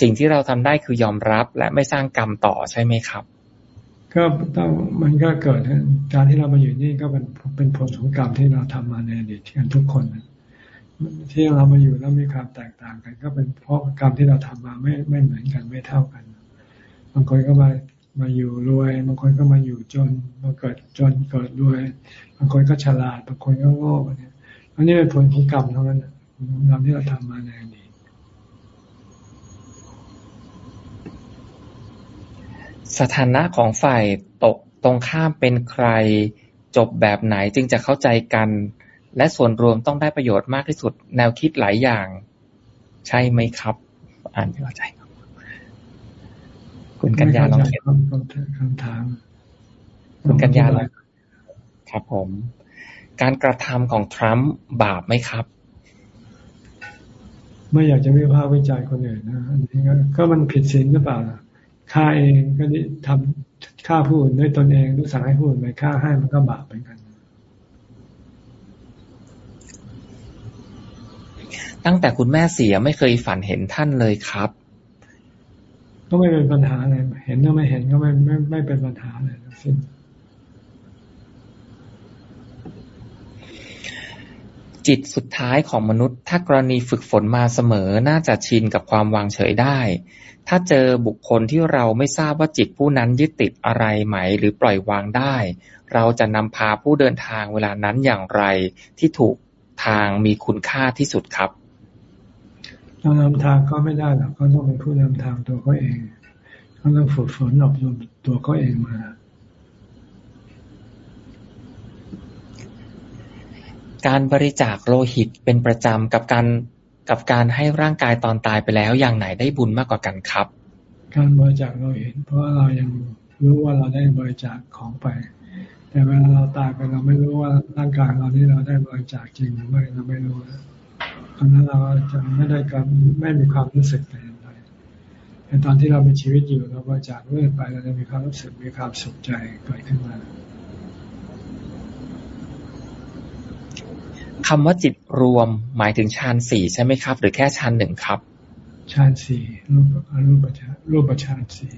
สิ่งที่เราทำได้คือยอมรับและไม่สร้างกรรมต่อใช่ไหมครับก็ต้องมันก็เกิดการที่เรามาอยู่นี่ก็เป็นเป็นผลของกรรมที่เราทำมาในอดีตกันทุกคนนะ ที่เรามาอยู่แล้วมีความแตกต่างกัน ก็เป็นเพราะกรรมที่เราทำมาไม่ไม่เหมือนกันไม่เท่ากันบางคนก็มามาอยู่รวยบางคนก็มาอยู่จนมาเกิดจนเกิดรวยบางคนก็ฉลาดบางคนก็โง่เนี่ยอันนี้เป็นผลของกรรมเท่านั้นกรรมที่เราทำมาในอดีตสถานะของฝ่ายตกตรงข้ามเป็นใคร จบแบบไหนจึงจะเข้าใจกัน และส่วนรวมต้องได้ประโยชน์มากที่สุด แนวคิดหลายอย่าง ใช่ไหมครับ อ่านไม่เข้าใจคุณกัญญาลองเขียนคำถามคุณกัญญาเลยครับผม การกระทำของทรัมป์บาปไหมครับ ไม่อยากจะวิพากษ์วิจารณ์คนอื่นนะอันนี้ก็มันผิดศีลหรือเปล่าฆ่าเองก็ทำฆ่าผู้อื่นด้วยตนเองหรือสั่งให้ผู้อื่นไปฆ่าให้มันก็บาปเหมือนกัน ตั้งแต่คุณแม่เสียไม่เคยฝันเห็นท่านเลยครับ ก็ไม่เป็นปัญหาอะไรเห็นหรือไม่เห็นก็ไม่ไม่ไม่เป็นปัญหาอะไรทั้งสิ้นจิตสุดท้ายของมนุษย์ ถ้ากรณีฝึกฝนมาเสมอน่าจะชินกับความวางเฉยได้ ถ้าเจอบุคคลที่เราไม่ทราบว่าจิตผู้นั้นยึดติดอะไรไหม หรือปล่อยวางได้ เราจะนำพาผู้เดินทางเวลานั้นอย่างไรที่ถูกทางมีคุณค่าที่สุดครับ เรานำทางก็ไม่ได้หรอกเขาต้องเป็นผู้นำทางตัวเขาเองเขาต้องฝึกฝนอบรมตัวเขาเองมาการบริจาคโลหิตเป็นประจำกับการกับการให้ร่างกายตอนตายไปแล้วอย่างไหนได้บุญมากกว่ากันครับ การบริจาคโลหิตเพราะเรายังรู้ว่าเราได้บริจาคของไป แต่เวลาเราตายไปเราไม่รู้ว่าร่างกายเรานี่เราได้บริจาคจริงหรือไม่เราไม่รู้ต อนนั้นเราจะไม่ได้การไม่มีความรู้สึกอะไรแต่ตอนที่เรามีชีวิตอยู่เราบริจาคเลือดไปเราจะมีความรู้สึกมีความสุขใจเกิดขึ้นมาคำว่าจิตรวมหมายถึงฌานสี่ใช่ไหมครับ หรือแค่ฌานหนึ่งครับฌานสี่รูปรูปฌานรูปฌานสี่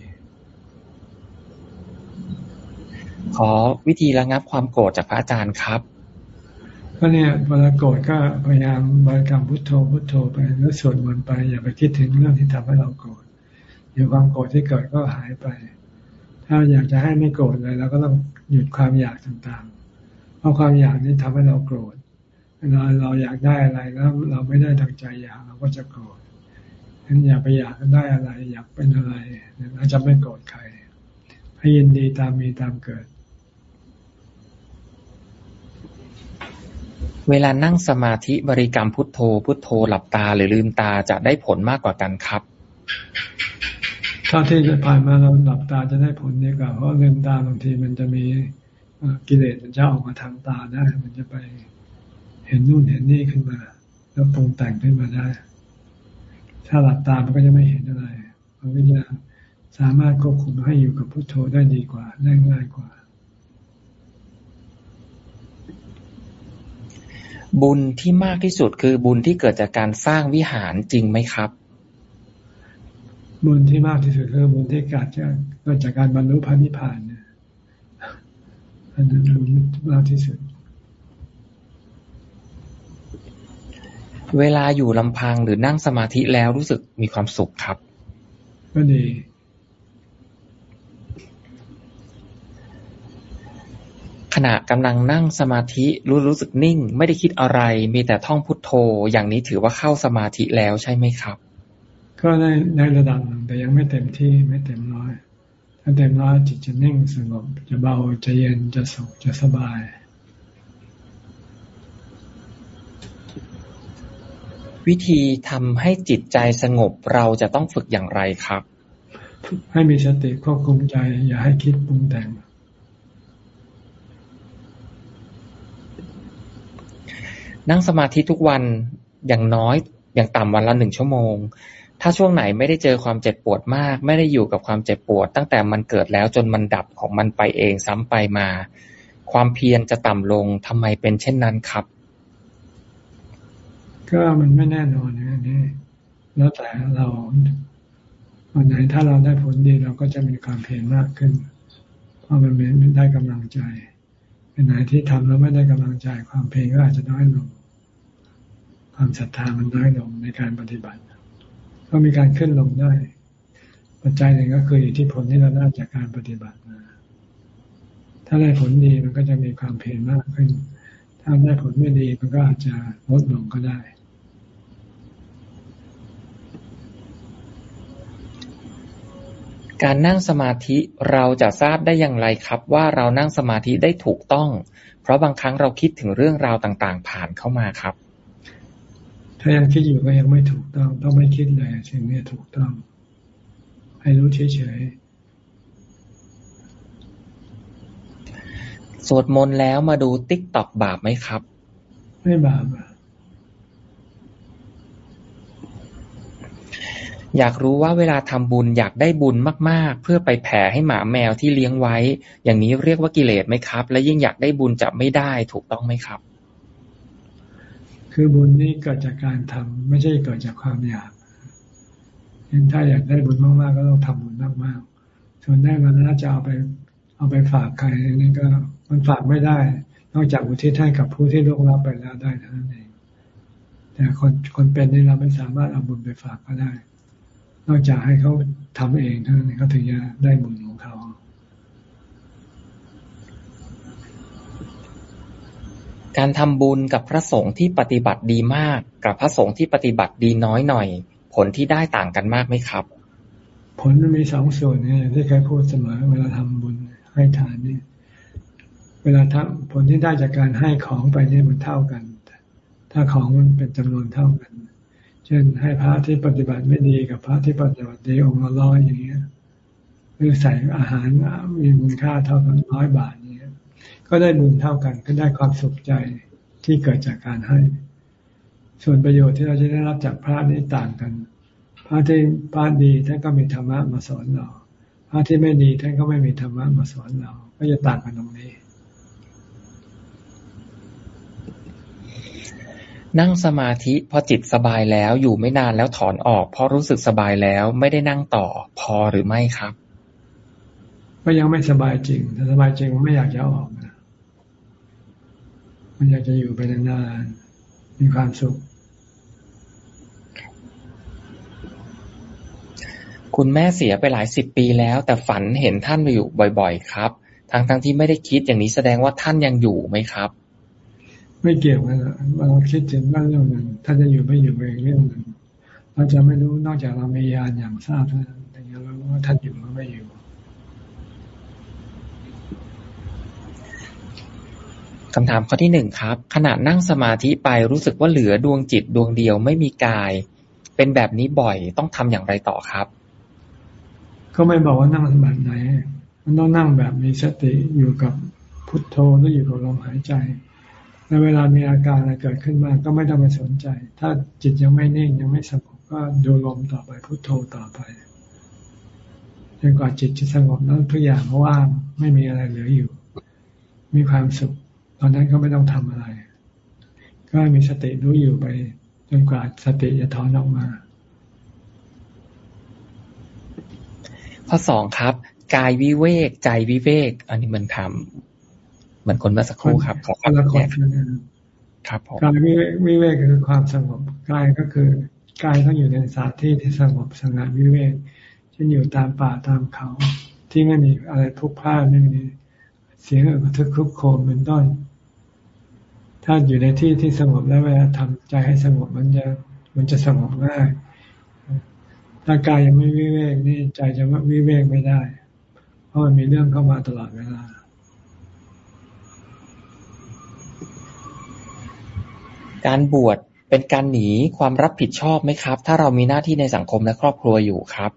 ขอวิธีระงับความโกรธจากพระอาจารย์ครับ ก็เนี่ยเวลาโกรธก็พยายามบริกรรมพุทโธพุทโธไปแล้วสวดมนต์ไป อย่าไปคิดถึงเรื่องที่ทำให้เราโกรธเดี๋ยวความโกรธที่เกิดก็หายไป ถ้าอยากจะให้ไม่โกรธเลยเราก็ต้องหยุดความอยากต่างๆ เพราะความอยากนี้ทำให้เราโกรธเวลาเราอยากได้อะไรแล้วเราไม่ได้ทังใจอยากเราก็จะโกรธฉะนั้นอย่าไปอยากได้อะไร อยากเป็นอะไรเราจะไม่โกรธใครให้ยินดีตามมีตามเกิด เวลานั่งสมาธิบริกรรมพุทโธ พุทโธหลับตาหรือลืมตาจะได้ผลมากกว่ากันครับถ้าที่จะผ่านมาเราหลับตาจะได้ผลดีกว่าเพราะลืมตาบางทีมันจะมีกิเลสมันจะออกมาทางตาได้ มันจะไปเห็นนู่นเห็นนี่ขึ้นมา แล้วปรุงแต่งขึ้นมาได้ ถ้าหลับตามันก็จะไม่เห็นอะไรมันก็จะสามารถควบคุมให้อยู่กับพุทโธได้ดีกว่าได้ง่ายกว่า บุญที่มากที่สุดคือบุญที่เกิดจากการสร้างวิหารจริงไหมครับ บุญที่มากที่สุดคือบุญที่เกิดจากเกิดจากการบรรลุพระนิพพานเนี่ยอันนั้นบุญมากที่สุด เวลาอยู่ลำพังหรือนั่งสมาธิแล้วรู้สึกมีความสุขครับ ก็ดี ขณะกำลังนั่งสมาธิรู้รู้สึกนิ่ง ไม่ได้คิดอะไร มีแต่ท่องพุทโธ อย่างนี้ถือว่าเข้าสมาธิแล้วใช่ไหมครับ ก็ในในระดับหนึ่งแต่ยังไม่เต็มที่ไม่เต็มร้อย ถ้าเต็มร้อยจิตจะนิ่งสงบจะเบาจะเย็นจะสุขจะสบายวิธีทำให้จิตใจสงบเราจะต้องฝึกอย่างไรครับ ให้มีสติควบคุมใจ อย่าให้คิดปรุงแต่ง นั่งสมาธิทุกวันอย่างน้อยอย่างต่ำวันละหนึ่งชั่วโมง ถ้าช่วงไหนไม่ได้เจอความเจ็บปวดมาก ไม่ได้อยู่กับความเจ็บปวด ตั้งแต่มันเกิดแล้วจนมันดับของมันไปเองซ้ำไปมา ความเพียรจะต่ำลงทำไมเป็นเช่นนั้นครับ ก็มันไม่แน่นอนนะนี่แล้วแต่เราวันไหนถ้าเราได้ผลดีเราก็จะมีความเพียรมากขึ้น เพราะมันไม่ได้กำลังใจเป็นไหนที่ทำแล้วไม่ได้กำลังใจความเพียรก็อาจจะน้อยลง ความศรัทธามันน้อยลงในการปฏิบัติ ก็มีการขึ้นลงได้ ปัจจัยหนึ่งก็คืออยู่ที่ผลที่เราได้จากการปฏิบัติมาถ้าได้ผลดีมันก็จะมีความเพียรมากขึ้น ถ้าได้ผลไม่ดีมันก็อาจจะลดลงก็ได้การนั่งสมาธิเราจะทราบได้อย่างไรครับ ว่าเรานั่งสมาธิได้ถูกต้อง เพราะบางครั้งเราคิดถึงเรื่องราวต่าง ๆ ผ่านเข้ามาครับ ถ้ายังคิดอยู่ก็ยังไม่ถูกต้อง ต้องไม่คิดเลยสิ่งนี้ถูกต้อง ให้รู้เฉยสวดมนต์แล้วมาดูติ๊กต็อกบาปไหมครับ ไม่บาปอยากรู้ว่าเวลาทำบุญอยากได้บุญมากๆ เพื่อไปแผ่ให้หมาแมวที่เลี้ยงไว้ อย่างนี้เรียกว่ากิเลสไหมครับ และยิ่งอยากได้บุญจะไม่ได้ถูกต้องไหมครับ คือบุญนี่เกิดจากการทำไม่ใช่เกิดจากความอยากเห็นถ้าอยากได้บุญมากๆ ก็ต้องทำบุญมากๆ ส่วนได้มาแล้วจะเอาไป เอาไปฝากใครนี่ก็มันฝากไม่ได้ นอกจากอุทิศให้กับผู้ที่ล่วงลับไปแล้วได้เท่านั้นเองแต่คนคนเป็นนี่เราไม่สามารถเอาบุญไปฝากก็ได้ นอกจากให้เขาทำเองเท่านั้นเขาถึงจะได้บุญของเขา การทำบุญกับพระสงฆ์ที่ปฏิบัติดีมาก กับพระสงฆ์ที่ปฏิบัติดีน้อยหน่อย ผลที่ได้ต่างกันมากไหมครับ ผลมันมีสองส่วนเนี่ยที่เคยพูดเสมอ เวลาทำบุญให้ทานเนี่ยเวลาทำผลที่ได้จากการให้ของไปเนี่ยมันเท่ากัน ถ้าของมันเป็นจำนวนเท่ากัน เช่นให้พระที่ปฏิบัติไม่ดีกับพระที่ปฏิบัติดีองค์ละร้อยอย่างเงี้ยหรือใส่อาหารมีมูลค่าเท่ากันร้อยบาท ก็ได้บุญเท่ากัน ก็ได้ความสุขใจที่เกิดจากการให้ ส่วนประโยชน์ที่เราจะได้รับจากพระนี้ต่างกัน พระที่พระดีท่านก็มีธรรมะมาสอนเราระที่ไม่ดีท่านก็ไม่มีธรรมะมาสอนเรา ก็จะต่างกันตรงนี้ นั่งสมาธิพอจิตสบายแล้วอยู่ไม่นานแล้วถอนออกเพราะรู้สึกสบายแล้วไม่ได้นั่งต่อพอหรือไม่ครับก็ยังไม่สบายจริง ถ้าสบายจริงมันไม่อยากจะออกนะ มันอยากจะอยู่ไปนานๆมีความสุข คุณแม่เสียไปหลายสิบปีแล้ว แต่ฝันเห็นท่านมาอยู่บ่อย ๆ ครับ ทั้งทั้งที่ไม่ได้คิดอย่างนี้แสดงว่าท่านยังอยู่ไหมครับ ไม่เกี่ยวกันเราคิดถึงเรื่องหนึ่งท่านจะอยู่ไม่อยู่เองเรื่องหนึ่งเราจะไม่รู้นอกจากเรามียานอย่างทราบเท่านั้นแต่ยังรู้ว่าท่านอยู่หรือไม่อยู่ คำถามข้อที่หนึ่งครับ ขณะนั่งสมาธิไปรู้สึกว่าเหลือดวงจิตดวงเดียวไม่มีกาย เป็นแบบนี้บ่อยต้องทำอย่างไรต่อครับ ก็ไม่บอกว่านั่งแบบไหน มันต้องนั่งแบบมีสติอยู่กับพุทโธหรืออยู่กับลมหายใจในเวลามีอาการอะไรเกิดขึ้นมาก็ไม่ต้องไปสนใจ ถ้าจิตยังไม่นิ่งยังไม่สงบก็ดูลมต่อไปพุทโธต่อไปจนกว่าจิตจะสงบแล้วทุกอย่างว่างไม่มีอะไรเหลืออยู่ มีความสุข อนนั้นก็ไม่ต้องทำอะไร ก็มีสติรู้อยู่ไปจนกว่าสติจะถอนออกมา ข้อสองครับ กายวิเวกใจวิเวก อันนี้มันทำเหมือนคนเมื่อสักครู่ครับขอความแยกครับผมกายวิเวกคือความสงบกายก็คือกายต้องอยู่ในสถานที่ที่สงบสงบวิเวกเช่นอยู่ตามป่าตามเขา ที่ไม่มีอะไรทุกข์พลาดไม่มีเสียงอึกทึกคุกโคมเป็นต้น ถ้าอยู่ในที่ที่สงบแล้วเวลาทำใจให้สงบมันจะมันจะสงบง่ายถ้ากายยังไม่วิเวกนี่ใจจะวิเวกไม่ได้ เพราะมันมีเรื่องเข้ามาตลอดเวลาการบวชเป็นการหนีความรับผิดชอบไหมครับ ถ้าเรามีหน้าที่ในสังคมและครอบครัวอยู่ครับ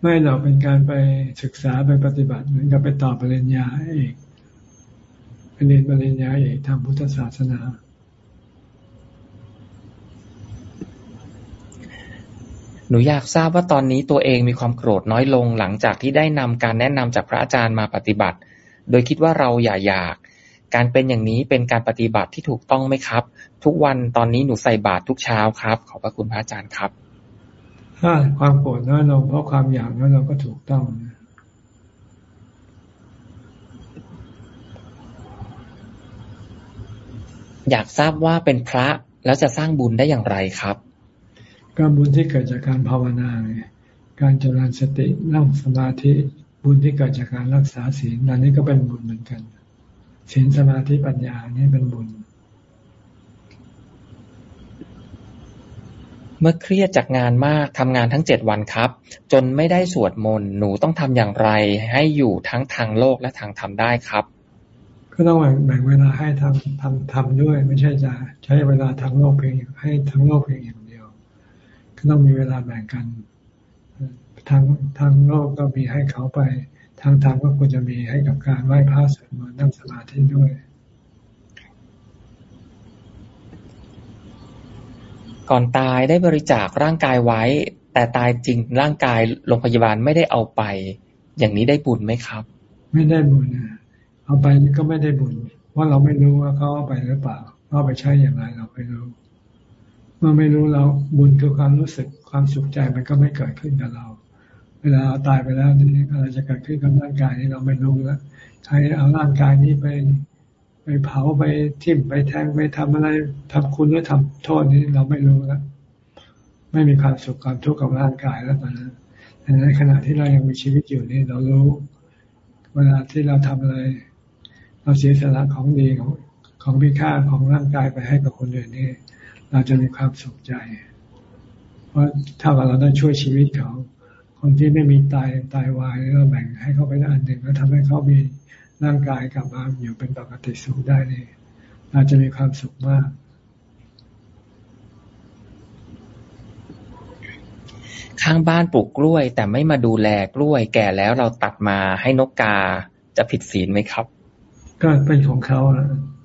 ไม่เราเป็นการไปศึกษาไปปฏิบัติเหมือนกับไปต่อปริญญาเอกไป เรียนปริญญาเอกทางพุทธศาสนา หนูอยากทราบว่าตอนนี้ตัวเองมีความโกรธน้อยลงหลังจากที่ได้นำการแนะนำจากพระอาจารย์มาปฏิบัติ โดยคิดว่าเราอย่าอยาก การเป็นอย่างนี้เป็นการปฏิบัติที่ถูกต้องไหมครับ ทุกวันตอนนี้หนูใส่บาตรทุกเช้าครับ ขอบพระคุณพระอาจารย์ครับถ้าความโกรธน้อยลงเพราะความอยากน้อยลงก็ถูกต้อง อยากทราบว่าเป็นพระแล้วจะสร้างบุญได้อย่างไรครับ ก็บุญที่เกิดจากการภาวนาไงการเจริญสตินั่งสมาธิบุญที่เกิดจากการรักษาศีลอันนี้ก็เป็นบุญเหมือนกันศีลสมาธิปัญญานี่เป็นบุญ เมื่อเครียดจากงานมากทำงานทั้งเจ็ดวันครับ จนไม่ได้สวดมนต์หนูต้องทำอย่างไร ให้อยู่ทั้งทางโลกและทางธรรมได้ครับ ก็ต้องแบ่งเวลาให้ทำทำทำด้วย ไม่ใช่จะใช้เวลาทางโลกเพียงให้ทั้งโลกเพียงอย่างต้องมีเวลาแบ่งกันทางทางโลกก็มีให้เขาไป ทางธรรมก็ควรจะมีให้กับการไหว้พระสวดมนต์นั่งสมาธิด้วยก่อนตายได้บริจาคร่างกายไว้ แต่ตายจริงร่างกายโรงพยาบาลไม่ได้เอาไป อย่างนี้ได้บุญไหมครับ ไม่ได้บุญนะ เอาไปก็ไม่ได้บุญเพราเราไม่รู้ว่าเขาเอาไปหรือเปล่าเอาไปใช้อย่างไรเราไม่รู้ เมื่อไม่รู้เราบุญคือความรู้สึกความสุขใจมันก็ไม่เกิดขึ้นกับเรา เวลาตายไปแล้วนี่อะไรจะเกิดขึ้นกับร่างกายนี้เราไม่รู้แล้วใครเอาร่างกายนี้ไปไปเผาไปทิ่มไปแทงไปทำอะไรทำคุณหรือทำโทษนี้เราไม่รู้แล้วไม่มีความสุขความทุกข์กับร่างกายแล้วตอนนั้นแต่ในขณะที่เรายังมีชีวิตอยู่นี่เรารู้ เวลาที่เราทำอะไร เราเสียสละของดีของของมีค่าของร่างกายไปให้กับคนอื่นนี่เราจะมีความสุขใจ เพราะถ้าเราได้ช่วยชีวิตเขา คนที่ไม่มีตายตายวายเราแบ่งให้เขาไปได้อันหนึ่งแล้วทำให้เขามีร่างกายกลับมาอยู่เป็นปกติสุขได้นี่เราจะมีความสุขมากข้างบ้านปลูกกล้วย แต่ไม่มาดูแลกล้วย แก่แล้วเราตัดมาให้นกกาจะผิดศีลไหมครับ ก็เป็นของเขา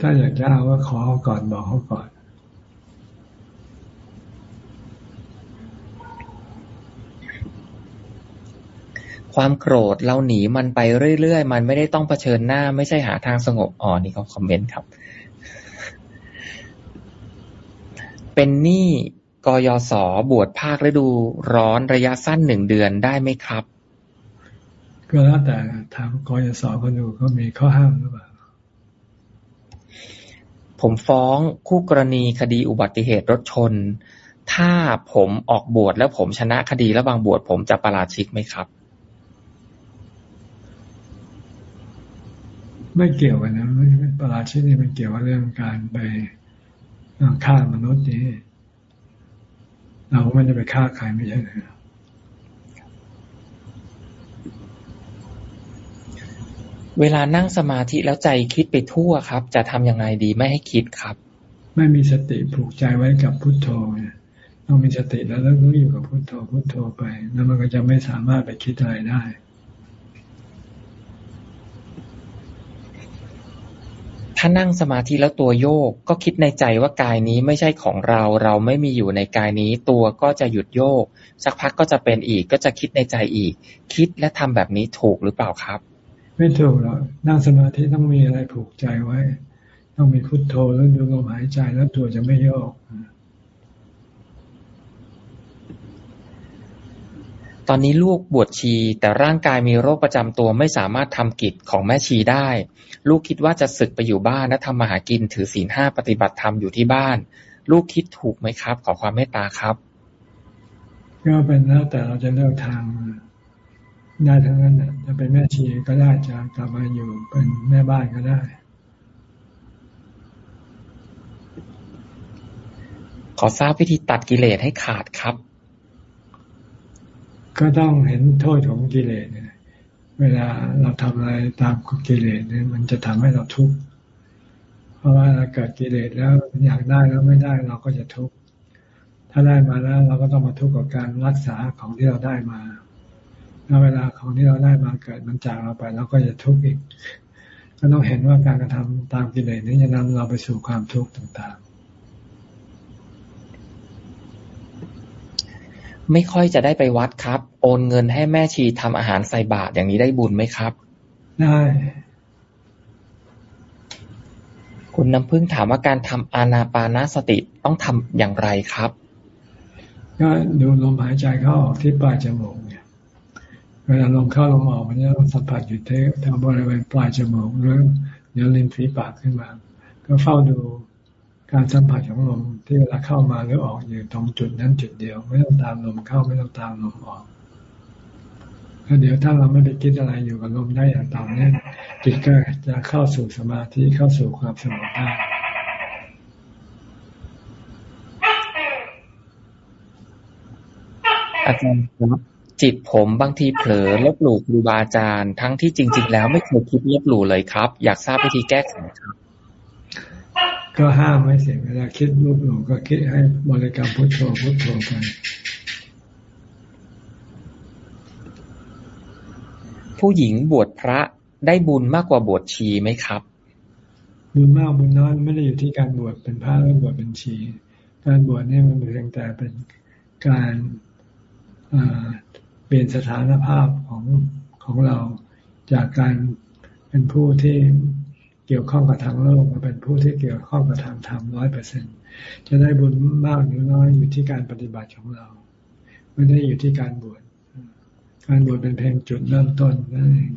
ถ้าอยากจะเอาก็ขอก่อนบอกเขาก่อนความโกรธเราหนีมันไปเรื่อยๆ มันไม่ได้ต้องเผชิญหน้า ไม่ใช่หาทางสงบอ๋อนี่เขาคอมเมนต์ครับ เป็นหนี้กยศบวชภาคฤดูร้อนระยะสั้นหนึ่งเดือนได้ไหมครับ ก็แล้วแต่ถามกยศคนดูเขามีข้อห้ามหรือเปล่า ผมฟ้องคู่กรณีคดีอุบัติเหตุรถชน ถ้าผมออกบวชแล้วผมชนะคดีระหว่างบวชผมจะประราชิกไหมครับ ไม่เกี่ยวกันนะไม่ประหลาชิดนี่มันเกี่ยวกับเรื่องการไปฆ่ามนุษย์นี่เราไม่ได้ไปฆ่าใครไม่ใช่เหรอ เวลานั่งสมาธิแล้วใจคิดไปทั่วครับ จะทำยังไงดีไม่ให้คิดครับ ไม่มีสติผูกใจไว้กับพุทโธเนี่ยต้องมีสติแล้วแล้วรู้อยู่กับพุทโธพุทโธไป แล้วมันก็จะไม่สามารถไปคิดอะไรได้ถ้านั่งสมาธิแล้วตัวโยกก็คิดในใจว่ากายนี้ไม่ใช่ของเรา เราไม่มีอยู่ในกายนี้ ตัวก็จะหยุดโยก สักพักก็จะเป็นอีกก็จะคิดในใจอีก คิดและทำแบบนี้ถูกหรือเปล่าครับ ไม่ถูกหรอกนั่งสมาธิต้องมีอะไรผูกใจไว้ ต้องมีพุทโธแล้วดูลมหายใจแล้วตัวจะไม่โยกตอนนี้ลูกบวชชี แต่ร่างกายมีโรคประจำตัวไม่สามารถทำกิจของแม่ชีได้ ลูกคิดว่าจะศึกไปอยู่บ้านและทำมาหากินถือศีลห้าปฏิบัติธรรมอยู่ที่บ้าน ลูกคิดถูกไหมครับ ขอความเมตตาครับ ก็เป็นแล้วแต่เราจะเลือกทาง ได้ทั้งนั้นน่ะจะเป็นแม่ชีก็ได้จะกลับมาอยู่เป็นแม่บ้านก็ได้ขอทราบวิธีตัดกิเลสให้ขาดครับ ก็ต้องเห็นโทษของกิเลสเนี่ยเวลาเราทำอะไรตามกิเลสเนี่ยมันจะทำให้เราทุกข์ เพราะว่าเราเกิดกิเลสแล้วอยากได้แล้วไม่ได้เราก็จะทุกข์ ถ้าได้มาแล้วเราก็ต้องมาทุกข์กับการรักษาของที่เราได้มา แล้วเวลาของที่เราได้มาเกิดมันจากเราไปเราก็จะทุกข์อีก ก็ต้องเห็นว่าการกระทำตามกิเลสนี้จะนำเราไปสู่ความทุกข์ต่างๆ ไม่ค่อยจะได้ไปวัดครับ โอนเงินให้แม่ชีทำอาหารใส่บาตรอย่างนี้ได้บุญไหมครับ ได้คุณน้ำพึ่งถามว่าการทำอานาปานาสติต้องทำอย่างไรครับ ก็ดูลมหายใจเข้าออกที่ปลายจมูก เวลาลมเข้าลมออกมันจะสัมผัสอยู่ที่ทางบริเวณปลายจมูกหรือเดี๋ยวริมฝีปากขึ้นมา ก็เฝ้าดูการสัมผัสของลมที่เวลาเข้ามาหรือออกอยู่ตรงจุดนั้นจุดเดียว ไม่ต้องตามลมเข้าไม่ต้องตามลมออกแล้วเดี๋ยวถ้าเราไม่ไปคิดอะไรอยู่กับลมได้อย่างต่อเนื่องจิตก็จะเข้าสู่สมาธิเข้าสู่ความสงบได้อาจารย์ครับ จิตผมบางทีเผลอลบหลู่ครูบาอาจารย์ ทั้งที่จริง ๆ แล้วไม่เคยคิดลบหลู่เลยครับ อยากทราบวิธีแก้ไขครับ ก็ห้ามไม่เสียเวลาคิดรูปหลงก็คิดให้บริกรรมพุทโธพุทโธไปผู้หญิงบวชพระได้บุญมากกว่าบวชชีไหมครับ บุญมากบุญน้อยไม่ได้อยู่ที่การบวชเป็นพระหรือบวชเป็นชี การบวชนี่มันเพียงแต่เป็นการ เปลี่ยนสถานภาพของของเราจากการเป็นผู้ที่เกี่ยวข้องกับทางโลกมาเป็นผู้ที่เกี่ยวข้องกับทางธรรมร้อยเปอร์เซ็นจะได้บุญมากหรือน้อยอยู่ที่การปฏิบัติของเรา ไม่ได้อยู่ที่การบวชการบวชเป็นเพียงจุดเริ่มต้นนั่นเอง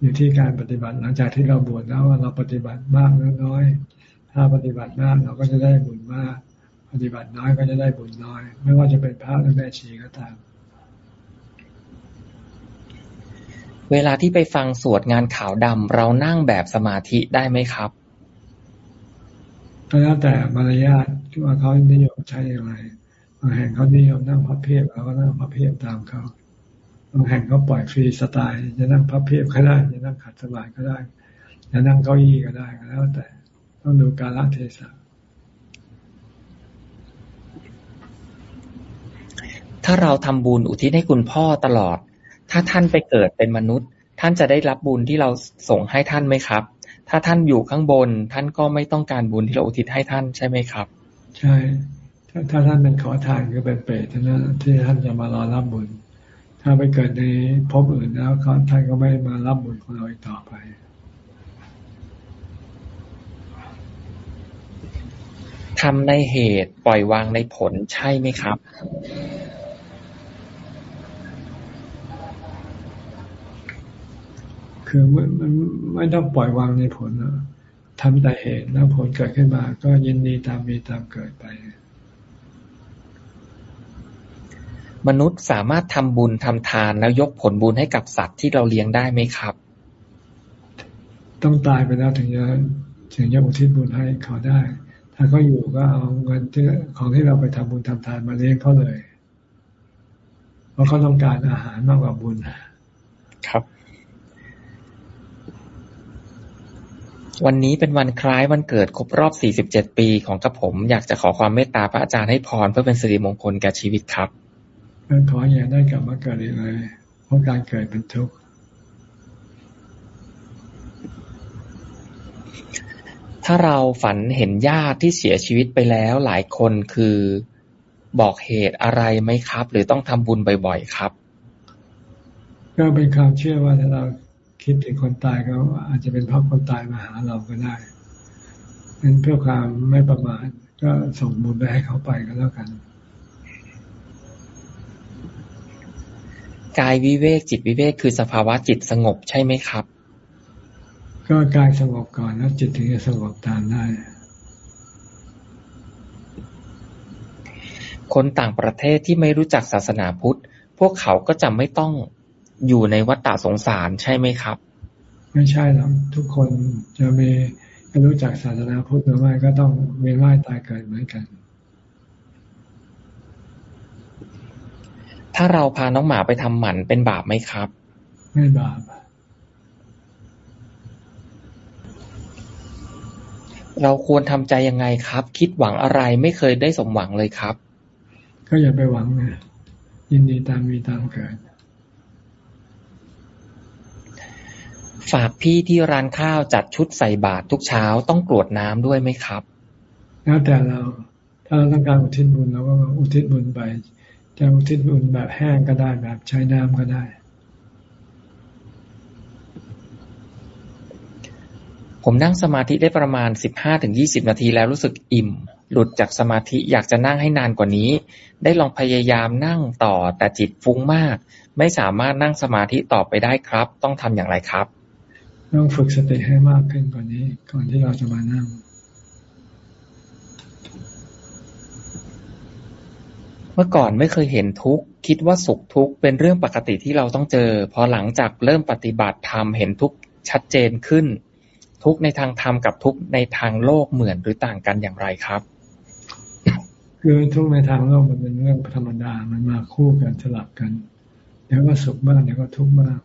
อยู่ที่การปฏิบัติหลังจากที่เราบวชแล้วเราปฏิบัติมากหรือน้อย ถ้าปฏิบัติมากเราก็จะได้บุญมาก ปฏิบัติน้อยก็จะได้บุญน้อย ไม่ว่าจะเป็นพระหรือแม่ชีก็ตาม เวลาที่ไปฟังสวดงานขาวดำเรานั่งแบบสมาธิได้ไหมครับก็แล้วแต่มารยาทว่าเขานิยมใช้อย่างไรบางแห่งเขานิยมนั่งพับเพียบเราก็นั่งพับเพียบตามเขาบางแห่งเขาปล่อยฟรีสไตล์จะนั่งพับเพียบก็ได้จะนั่งขัดสมาธิก็ได้จะนั่งเก้าอี้ก็ได้ก็แล้วแต่ต้องดูกาลเทศะถ้าเราทำบุญอุทิศให้คุณพ่อตลอด ถ้าท่านไปเกิดเป็นมนุษย์ ท่านจะได้รับบุญที่เราส่งให้ท่านไหมครับ ถ้าท่านอยู่ข้างบน ท่านก็ไม่ต้องการบุญที่เราอุทิศให้ท่านใช่ไหมครับ ใช่ ถ้าถ้าท่านเป็นขอทานก็เป็นเปรตนะที่ท่านจะมารอรับบุญ ถ้าไปเกิดในภพอื่นแล้วท่านก็ไม่มารับบุญของเราอีกต่อไปทำในเหตุปล่อยวางในผลใช่ไหมครับ คือมันมันไม่ต้องปล่อยวางในผลนะทำแต่เหตุแล้วผลเกิดขึ้นมา ก็ยินดีตามมีตามเกิดไป มนุษย์สามารถทำบุญทำทานแล้วยกผลบุญให้กับสัตว์ที่เราเลี้ยงได้ไหมครับ ต้องตายไปแล้วถึงจะถึงจะอุทิศบุญให้เขาได้ ถ้าเขาอยู่ก็เอาเงินที่ของที่เราไปทำบุญทำทานมาเลี้ยงเขาเลย เพราะเขาต้องการอาหารมากกว่าบุญครับ วันนี้เป็นวันคล้ายวันเกิดครบรอบ 47 ปีของกระผม อยากจะขอความเมตตาพระอาจารย์ให้พรเพื่อเป็นสิริมงคลแก่ชีวิตครับขออย่าได้กลับมาเกิดอีกเลย เพราะการเกิดเป็นทุกข์ถ้าเราฝันเห็นญาติที่เสียชีวิตไปแล้วหลายคนคือบอกเหตุอะไรไหมครับ หรือต้องทำบุญบ่อย ๆ ครับ ก็เป็นความเชื่อว่าถ้าเรา คิดถึงคนตายก็อาจจะเป็นเพราะคนตายมาหาเราก็ได้เป็นเพื่อความไม่ประมาทก็ส่งบุญไปให้เขาไปก็แล้วกัน กายวิเวกจิตวิเวกคือสภาวะจิตสงบใช่ไหมครับ ก็กายสงบก่อนแล้วจิตถึงจะสงบตามได้ คนต่างประเทศที่ไม่รู้จักศาสนาพุทธ พวกเขาก็จะไม่ต้อง อยู่ในวัฏฏะสงสารใช่ไหมครับ ไม่ใช่หรอกทุกคนจะมีรู้จักศาสนาพุทธหรือไม่ก็ต้องเวียนว่ายตายเกิดเหมือนกัน ถ้าเราพาน้องหมาไปทำหมันเป็นบาปไหมครับ ไม่บาปเราควรทำใจยังไงครับ คิดหวังอะไรไม่เคยได้สมหวังเลยครับ ก็อย่าไปหวังไงยินดีตามมีตามเกิด ฝากพี่ที่ร้านข้าวจัดชุดใส่บาตรทุกเช้าต้องกรวดน้ำด้วยไหมครับ แล้วแต่เรา ถ้าเราต้องการอุทิศบุญเราก็อุทิศบุญไป จะอุทิศบุญแบบแห้งก็ได้แบบใช้น้ำก็ได้ ผมนั่งสมาธิได้ประมาณสิบห้าถึงยี่สิบนาทีแล้วรู้สึกอิ่ม หลุดจากสมาธิอยากจะนั่งให้นานกว่านี้ ได้ลองพยายามนั่งต่อแต่จิตฟุ้งมาก ไม่สามารถนั่งสมาธิต่อไปได้ครับ ต้องทำอย่างไรครับ ต้องฝึกสติให้มากขึ้นกว่านี้ ก่อนที่เราจะมานั่ง เมื่อก่อนไม่เคยเห็นทุกข์คิดว่าสุขทุกข์เป็นเรื่องปกติที่เราต้องเจอ พอหลังจากเริ่มปฏิบัติธรรมเห็นทุกข์ชัดเจนขึ้น ทุกข์ในทางธรรมกับทุกข์ในทางโลกเหมือนหรือต่างกันอย่างไรครับ คือทุกข์ในทางโลกมันเป็นเรื่องธรรมดามันมาคู่กันสลับกันเดี๋ยวก็สุขบ้างเดี๋ยวก็ทุกข์บ้าง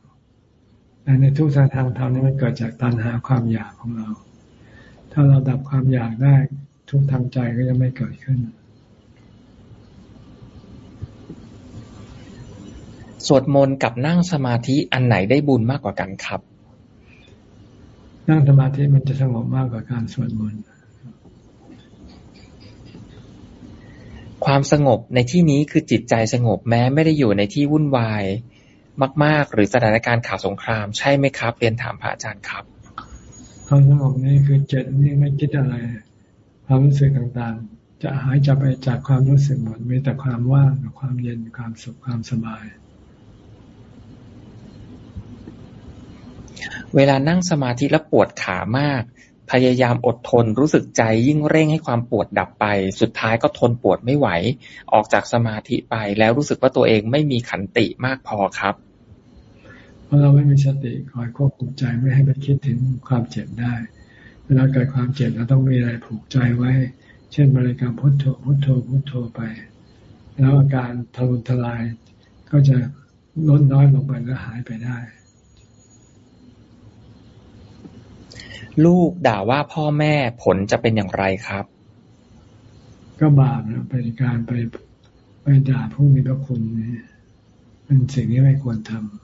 แต่ในทุกสายทางธรรมนี่มันเกิดจากตัณหาความอยากของเรา ถ้าเราดับความอยากได้ทุกทางใจก็จะไม่เกิดขึ้น สวดมนต์กับนั่งสมาธิอันไหนได้บุญมากกว่ากันครับ นั่งสมาธิมันจะสงบมากกว่าการสวดมนต์ความสงบในที่นี้คือจิตใจสงบแม้ไม่ได้อยู่ในที่วุ่นวาย มาก ๆ หรือสถานการณ์ข่าวสงคราม ใช่ไหมครับ เรียนถามพระอาจารย์ครับความสงบนี่คือเจ็ดนี่ไม่คิดอะไร ความรู้สึกต่างๆ จะหายจะไปจากความรู้สึกหมดมีแต่ความว่างกับความเย็นความสุขความสบาย เวลานั่งสมาธิแล้วปวดขามาก พยายามอดทนรู้สึกใจยิ่งเร่งให้ความปวดดับไป สุดท้ายก็ทนปวดไม่ไหว ออกจากสมาธิไปแล้วรู้สึกว่าตัวเองไม่มีขันติมากพอครับ เพราะเราไม่มีสติคอยควบคุมใจไม่ให้ไปคิดถึงความเจ็บได้ เวลาเกิดความเจ็บเราต้องมีอะไรผูกใจไว้ เช่นบริกรรมพุทโธพุทโธพุทโธไป แล้วอาการทะลุทลายก็จะลดน้อยลงไปและหายไปได้ ลูกด่าว่าพ่อแม่ผลจะเป็นอย่างไรครับ ก็บาปนะเป็นการไปไปด่าผู้มีพระคุณนี่เป็นสิ่งที่ไม่ควรทำ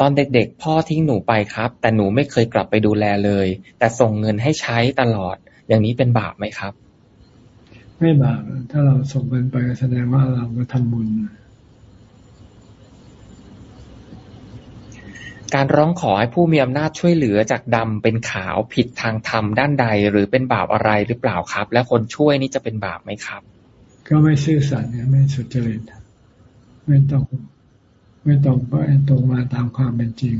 ตอนเด็กๆ พ่อทิ้งหนูไปครับ แต่หนูไม่เคยกลับไปดูแลเลย แต่ส่งเงินให้ใช้ตลอด อย่างนี้เป็นบาปไหมครับ ไม่บาปถ้าเราส่งเงินไปแสดงว่าเราก็ทำบุญ การร้องขอให้ผู้มีอำนาจช่วยเหลือจากดำเป็นขาวผิดทางธรรมด้านใด หรือเป็นบาปอะไรหรือเปล่าครับ และคนช่วยนี่จะเป็นบาปไหมครับ ก็ไม่ซื่อสัตย์เนี่ยไม่สุจริตไม่ต้องไม่ต้องไม่ตรงมาตามความเป็นจริง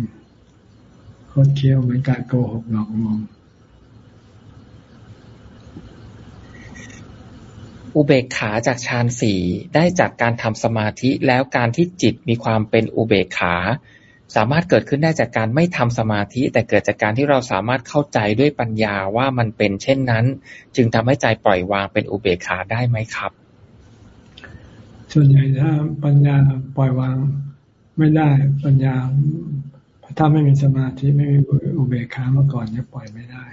คดเคี้ยวเหมือนการโกหกหลอกลวงอุเบกขาจากฌานสี่ได้จากการทำสมาธิแล้วการที่จิตมีความเป็นอุเบกขา สามารถเกิดขึ้นได้จากการไม่ทำสมาธิ แต่เกิดจากการที่เราสามารถเข้าใจด้วยปัญญาว่ามันเป็นเช่นนั้น จึงทำให้ใจปล่อยวางเป็นอุเบกขาได้ไหมครับ ส่วนใหญ่ถ้าปัญญาปล่อยวางไม่ได้ปัญญาถ้าไม่มีสมาธิไม่มีอุเบกขามาก่อนจะปล่อยไม่ได้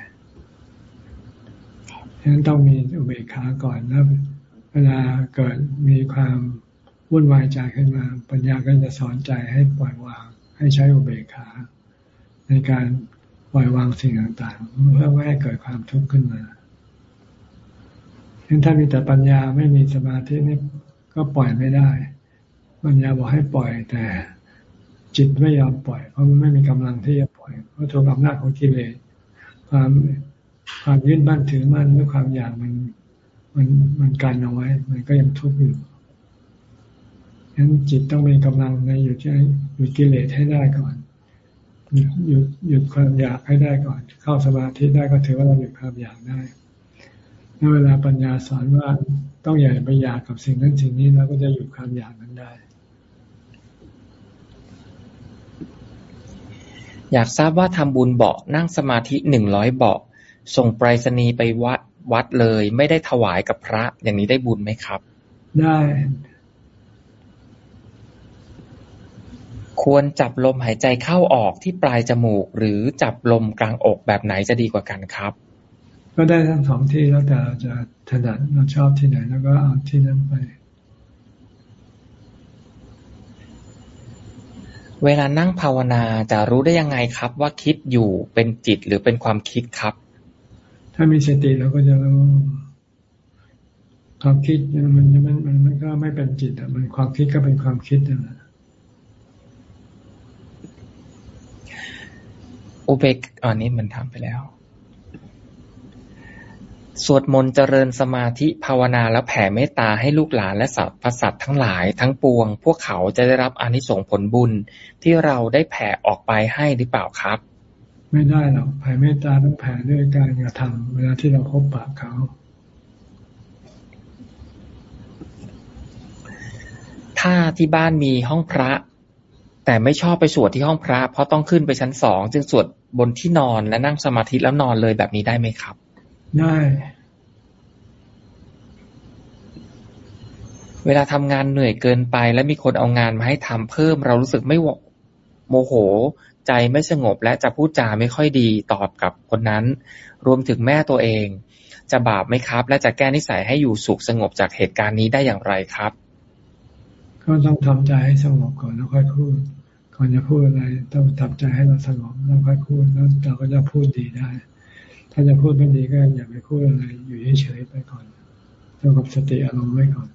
ฉะนั้นต้องมีอุเบกขาก่อนแล้วเวลาเกิดมีความวุ่นวายใจขึ้นมา ปัญญาก็จะสอนใจให้ปล่อยวาง ให้ใช้อุเบกขา ในการปล่อยวางสิ่งต่างๆ เพื่อไม่ให้เกิดความทุกข์ขึ้นมาถ้ามีแต่ปัญญาไม่มีสมาธินี่ก็ปล่อยไม่ได้ ปัญญาบอกให้ปล่อยแต่จิตไม่ยอมปล่อย เพราะมันไม่มีกำลังที่จะปล่อยเพราะถูกอำนาจของกิเลสความความยึดมั่นถือมั่นด้วยความอยากมันมันมันกันเอาไว้ มันก็ยังทุกข์อยู่ ฉะนั้นจิตต้องมีกำลังในหยุดใจหยุดกิเลสให้ได้ก่อนหยุดหยุดหยุดความอยากให้ได้ก่อน เข้าสมาธิได้ก็ถือว่าเราหยุดความอยากได้เวลาปัญญาสอนว่าต้องอย่าไปอยากกับสิ่งนั้นสิ่งนี้แล้วก็จะหยุดความอยากนั้นได้ อยากทราบว่าทำบุญเบาะนั่งสมาธิหนึ่งร้อยเบาะส่งไปรษณีย์ไปวัดวัดเลย ไม่ได้ถวายกับพระอย่างนี้ได้บุญไหมครับ ได้ ควรจับลมหายใจเข้าออกที่ปลายจมูก หรือจับลมกลางอกแบบไหนจะดีกว่ากันครับ ก็ได้ทั้งสองที่แล้วแต่เราจะถนัดเราชอบที่ไหนแล้วก็เอาที่นั้นไป เวลานั่งภาวนาจะรู้ได้ยังไงครับ ว่าคิดอยู่เป็นจิตหรือเป็นความคิดครับ ถ้ามีสติเราก็จะรู้ความคิดมันมันมันมันก็ไม่เป็นจิตอะมันความคิดก็เป็นความคิดนะ อุเบกอันนี้มันทำไปแล้ว สวดมนต์เจริญสมาธิภาวนาแล้วแผ่เมตตาให้ลูกหลานและสัตว์สัตว์ทั้งหลายทั้งปวง พวกเขาจะได้รับอนิสงผลบุญที่เราได้แผ่ออกไปให้หรือเปล่าครับ ไม่ได้หรอกแผ่เมตตาต้องแผ่ด้วยการกระทำเวลาที่เราพบปะเขาถ้าที่บ้านมีห้องพระ แต่ไม่ชอบไปสวดที่ห้องพระ เพราะต้องขึ้นไปชั้นสองจึงสวดบนที่นอนและนั่งสมาธิแล้วนอนเลยแบบนี้ได้ไหมครับ ได้ เวลาทำงานเหนื่อยเกินไป และมีคนเอางานมาให้ทำเพิ่ม เรารู้สึกไม่โมโห ใจไม่สงบและจะพูดจาไม่ค่อยดีตอบกับคนนั้น รวมถึงแม่ตัวเอง จะบาปไหมครับ และจะแก้นิสัยให้อยู่สุขสงบจากเหตุการณ์นี้ได้อย่างไรครับ ก็ต้องทำใจให้สงบก่อนแล้วค่อยพูด ก่อนจะพูดอะไรต้องทำใจให้เราสงบแล้วค่อยพูดแล้วเราก็จะพูดดีได้ ถ้าจะพูดไม่ดีก็อย่าไปพูดอะไร อยู่เฉยๆไปก่อนต้องกับสติอารมณ์ไว้ก่อน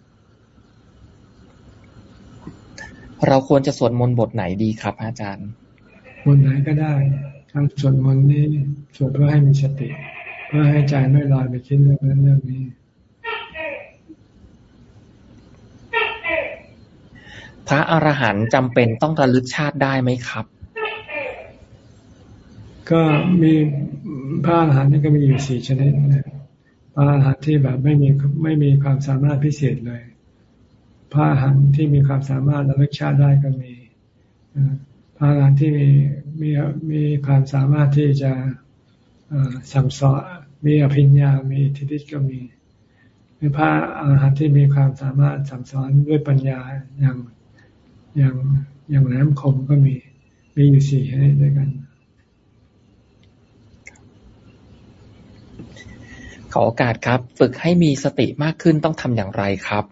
เราควรจะสวดมนต์บทไหนดีครับ อาจารย์บทไหนก็ได้การสวดมนต์นี้สวดเพื่อให้มีสติ เพื่อให้ใจไม่ลอยไปคิดเรื่องนั้นเรื่องนี้ พระอรหันต์จำเป็นต้องระลึกชาติได้ไหมครับ ก็มีพระอรหันต์นี่ก็มีอยู่สี่ชนิดนะพระอรหันต์ที่แบบไม่มีไม่มีความสามารถพิเศษเลย พระอรหันต์ที่มีความสามารถระลึกชาติได้ก็มีพระอรหันต์ที่มีมีมีความสามารถที่จะสั่งสอนมีอภิญญา มีทิฏฐิก็มีเป็นพระอรหันต์ที่มีความสามารถสั่งสอนด้วยปัญญาอย่าง อย่างอย่างแหลมคมก็มีมีอยู่สี่ให้ด้วยกัน ขอโอกาสครับ ฝึกให้มีสติมากขึ้นต้องทำอย่างไรครับ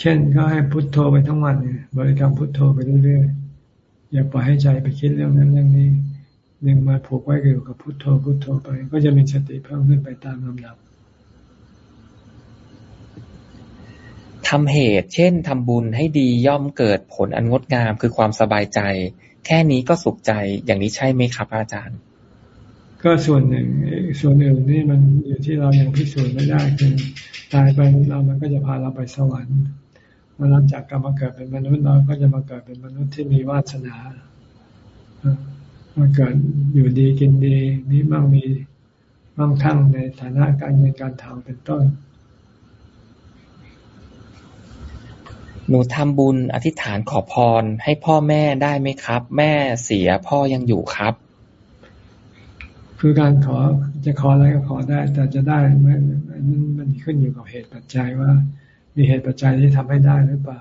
เช่นก็ให้พุโทโธไปทั้งวันบริกรรมพุโทโธไปเรื่อยๆอย่าปล่อยให้ใจไปคิดเรื่องนั้นเรื่องนี้หนึ่งมาผูกไว้เกี่ยวกับพุโทโธพุโทโธไป ก็จะมีสติเพิ่มขึ้นไปตามลำดับ ทำเหตุ เช่น ทำบุญให้ดีย่อมเกิดผลอันงดงามคือความสบายใจ แค่นี้ก็สุขใจ อย่างนี้ใช่ไหมครับอาจารย์ ก็ส่วนหนึ่ง ส่วนหนึ่งนี่มันอยู่ที่เรายังพิสูจน์ไม่ได้คือตายไปเรามันก็จะพาเราไปสวรรค์เมื่อหลังจากกรรมเกิดเป็นมนุษย์เราก็จะมาเกิดเป็นมนุษย์ที่มีวาสนามาเกิดอยู่ดีกินดีนี้มั่งมีมั่งคั่งในฐานะการเงินการทางเป็นต้น หนูทำบุญอธิษฐานขอพรให้พ่อแม่ได้ไหมครับ แม่เสียพ่อยังอยู่ครับ คือการขอจะขออะไรก็ขอได้ แต่จะได้ไหมนั้นมันขึ้นอยู่กับเหตุปัจจัยว่า มีเหตุปัจจัยที่ทำให้ได้หรือเปล่า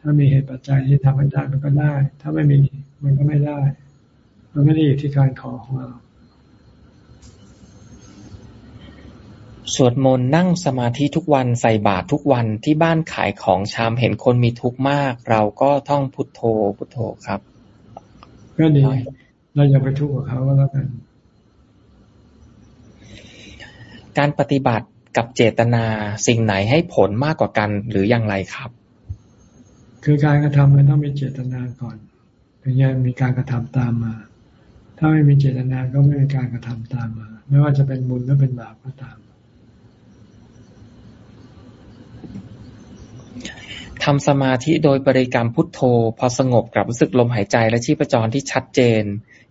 ถ้ามีเหตุปัจจัยที่ทำให้ได้มันก็ได้ ถ้าไม่มีมันก็ไม่ได้ มันไม่ได้อยู่ที่การขอของเรา สวดมนต์นั่งสมาธิทุกวันใส่บาตรทุกวันที่บ้านขายของชามเห็นคนมีทุกข์มาก เราก็ท่องพุทโธพุทโธครับก็ดีเราอย่าไปทุกข์กับเขาก็แล้วกัน การปฏิบัติกับเจตนาสิ่งไหนให้ผลมากกว่ากันหรืออย่างไรครับ คือการกระทำมันต้องมีเจตนาก่อนถึงจะมีการกระทำตามมา ถ้าไม่มีเจตนาก็ไม่มีการกระทำตามมา ไม่ว่าจะเป็นบุญหรือเป็นบาปก็ตาม ทำสมาธิโดยบริกรรมพุทโธ พอสงบกลับรู้สึกลมหายใจและชีพจรที่ชัดเจน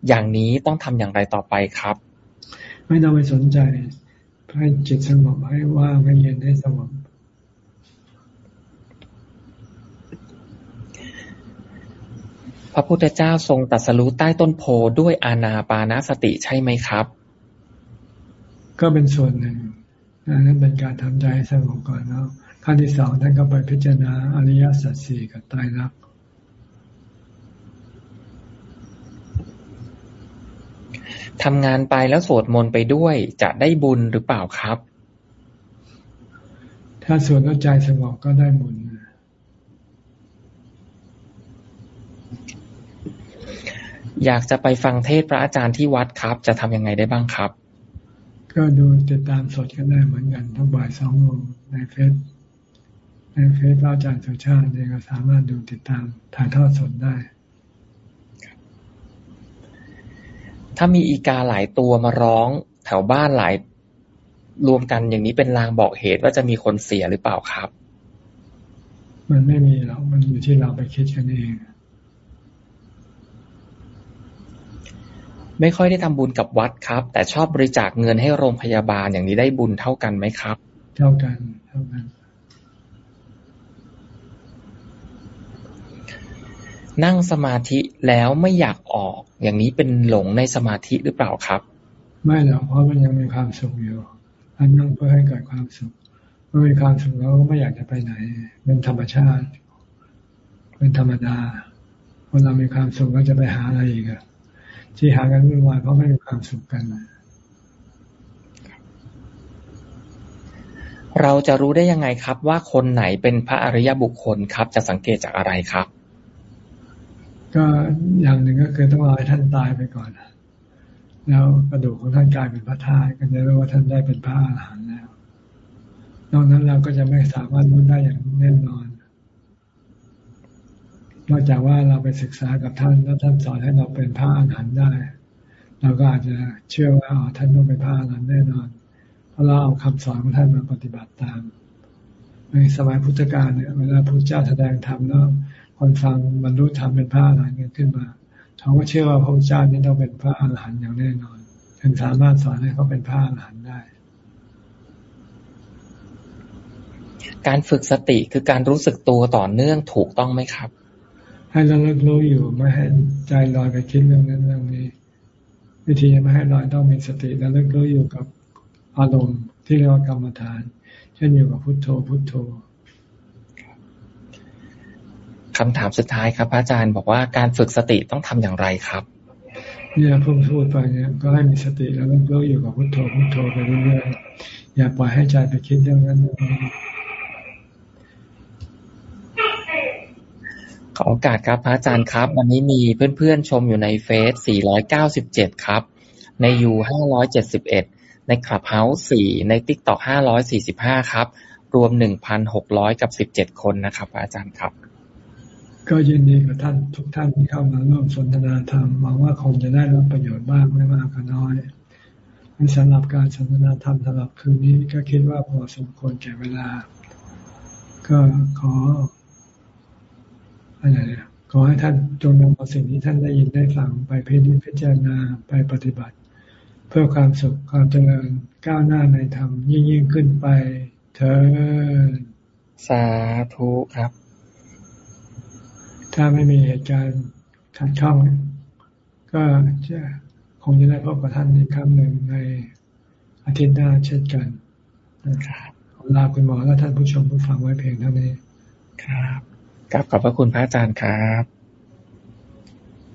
อย่างนี้ต้องทำอย่างไรต่อไปครับ ไม่ต้องไปสนใจ ให้จิตสงบให้ว่างให้เย็นให้สงบพระพุทธเจ้าทรงตัดสรู้ใต้ต้นโพด้วยอาณาปานาสติใช่ไหมครับ ก็เป็นส่วนหนึ่งนั้นเป็นการทำใจให้สงบก่อนแล้ว ขั้นที่สองท่านก็ไปพิจารณาอริยสัจสี่กับตายรักทำงานไปแล้วสวดมนต์ไปด้วย จะได้บุญหรือเปล่าครับ ถ้าสวดแล้วใจสงบก็ได้บุญอยากจะไปฟังเทศพระอาจารย์ที่วัดครับ จะทำยังไงได้บ้างครับ ก็ดูติดตามสดกันได้เหมือนกันทั้งบ่ายสองโมงในเฟซ ในเฟซอาจารย์สุชาติเนี่ยก็สามารถดูติดตามถ่ายทอดสดได้ ถ้ามีอีกาหลายตัวมาร้องแถวบ้านหลายรวมกันอย่างนี้เป็นลางบอกเหตุว่าจะมีคนเสียหรือเปล่าครับ มันไม่มีหรอกมันอยู่ที่เราไปคิดกันเอง ไม่ค่อยได้ทำบุญกับวัดครับ แต่ชอบบริจาคเงินให้โรงพยาบาลอย่างนี้ได้บุญเท่ากันไหมครับ เท่ากันเท่ากัน นั่งสมาธิแล้วไม่อยากออก อย่างนี้เป็นหลงในสมาธิหรือเปล่าครับ ไม่หรอกเพราะมันยังมีความสุขอยู่อันนั่งเพื่อให้เกิดความสุขเมื่อมีความสุขแล้วไม่อยากจะไปไหน เป็นธรรมชาติ เป็นธรรมดาพอเรามีความสุขก็จะไปหาอะไรอีกอะที่หากันวุ่นวายเพราะไม่มีความสุขกันเราจะรู้ได้ยังไงครับ ว่าคนไหนเป็นพระอริยบุคคลครับ จะสังเกตจากอะไรครับ ก็อย่างหนึ่งก็คือต้องรอให้ท่านตายไปก่อน แล้วกระดูกของท่านกลายเป็นพระธาตุก็จะรู้ว่าท่านได้เป็นพระอรหันต์แล้ว นอกนั้นเราก็จะไม่สามารถรู้ได้อย่างแน่นอน นอกจากว่าเราไปศึกษากับท่านแล้วท่านสอนให้เราเป็นพระอรหันต์ได้ เราก็อาจจะเชื่อว่าอ๋อท่านต้องเป็นพระอรหันต์แน่นอน เพราะเราเอาคำสอนของท่านมาปฏิบัติตามในสมัยพุทธกาลเนี่ยเวลาพระเจ้าแสดงธรรมแล้ว คนฟังบรรลุธรรมเป็นพระอรหันต์กันขึ้นมาเขาก็เชื่อว่าพระพุทธเจ้านี้ต้องเป็นพระอรหันต์อย่างแน่นอนถึงสามารถสอนให้เขาเป็นพระอรหันต์ได้ การฝึกสติคือการรู้สึกตัวต่อเนื่องถูกต้องไหมครับ ให้เราเลิกรู้อยู่ไม่ให้ใจลอยไปคิดเรื่องนั้นเรื่องนี้ วิธีไม่ให้ลอยต้องมีสติแล้วเลิกรู้อยู่กับอารมณ์ที่เรียกว่ากรรมฐาน เช่นอยู่กับพุทโธพุทโธ คำถามสุดท้ายครับพระอาจารย์บอกว่าการฝึกสติต้องทำอย่างไรครับเนี่ยพูดพูดไปเนี่ยก็ให้มีสติแล้วก็อยู่กับพุทโธพุทโธไปเรื่อยๆอย่าปล่อยให้ใจไปคิดเรื่องนั้นขอโอกาสครับพระอาจารย์ครับ วันนี้มีเพื่อนๆชมอยู่ในเฟซ 497 ครับ ในยู571 ในคลับเฮาส์4ในติ๊กต็อก545 ครับ รวม 1,600 กับ 17 คนนะครับ อาจารย์ครับ ก็ยินดีกับท่านทุกท่านที่เข้ามาร่วมสนทนาธรรมหวังว่าคงจะได้รับประโยชน์บ้างไม่มากก็น้อยสำหรับการสนทนาธรรมสำหรับคืนนี้ก็คิดว่าพอสมควรแก่เวลา ก็ขออะไรขอให้ท่านจงนำเอาสิ่งที่ท่านได้ยินได้ฟังไปพิจิตพิจารณาไปปฏิบัติ เพื่อความสุขความเจริญก้าวหน้าในธรรมยิ่งยิ่งขึ้นไปเถิดสาธุครับ ถ้าไม่มีเหตุการณ์ขัดข้อง ก็จะคงจะได้พบกับท่านอีกครั้งหนึ่งในอาทิตย์หน้าเช่นกันขอลาคุณหมอและท่านผู้ชมผู้ฟังไว้เพียงเท่านี้ ครับกลับขอบพระคุณพระอาจารย์ครับ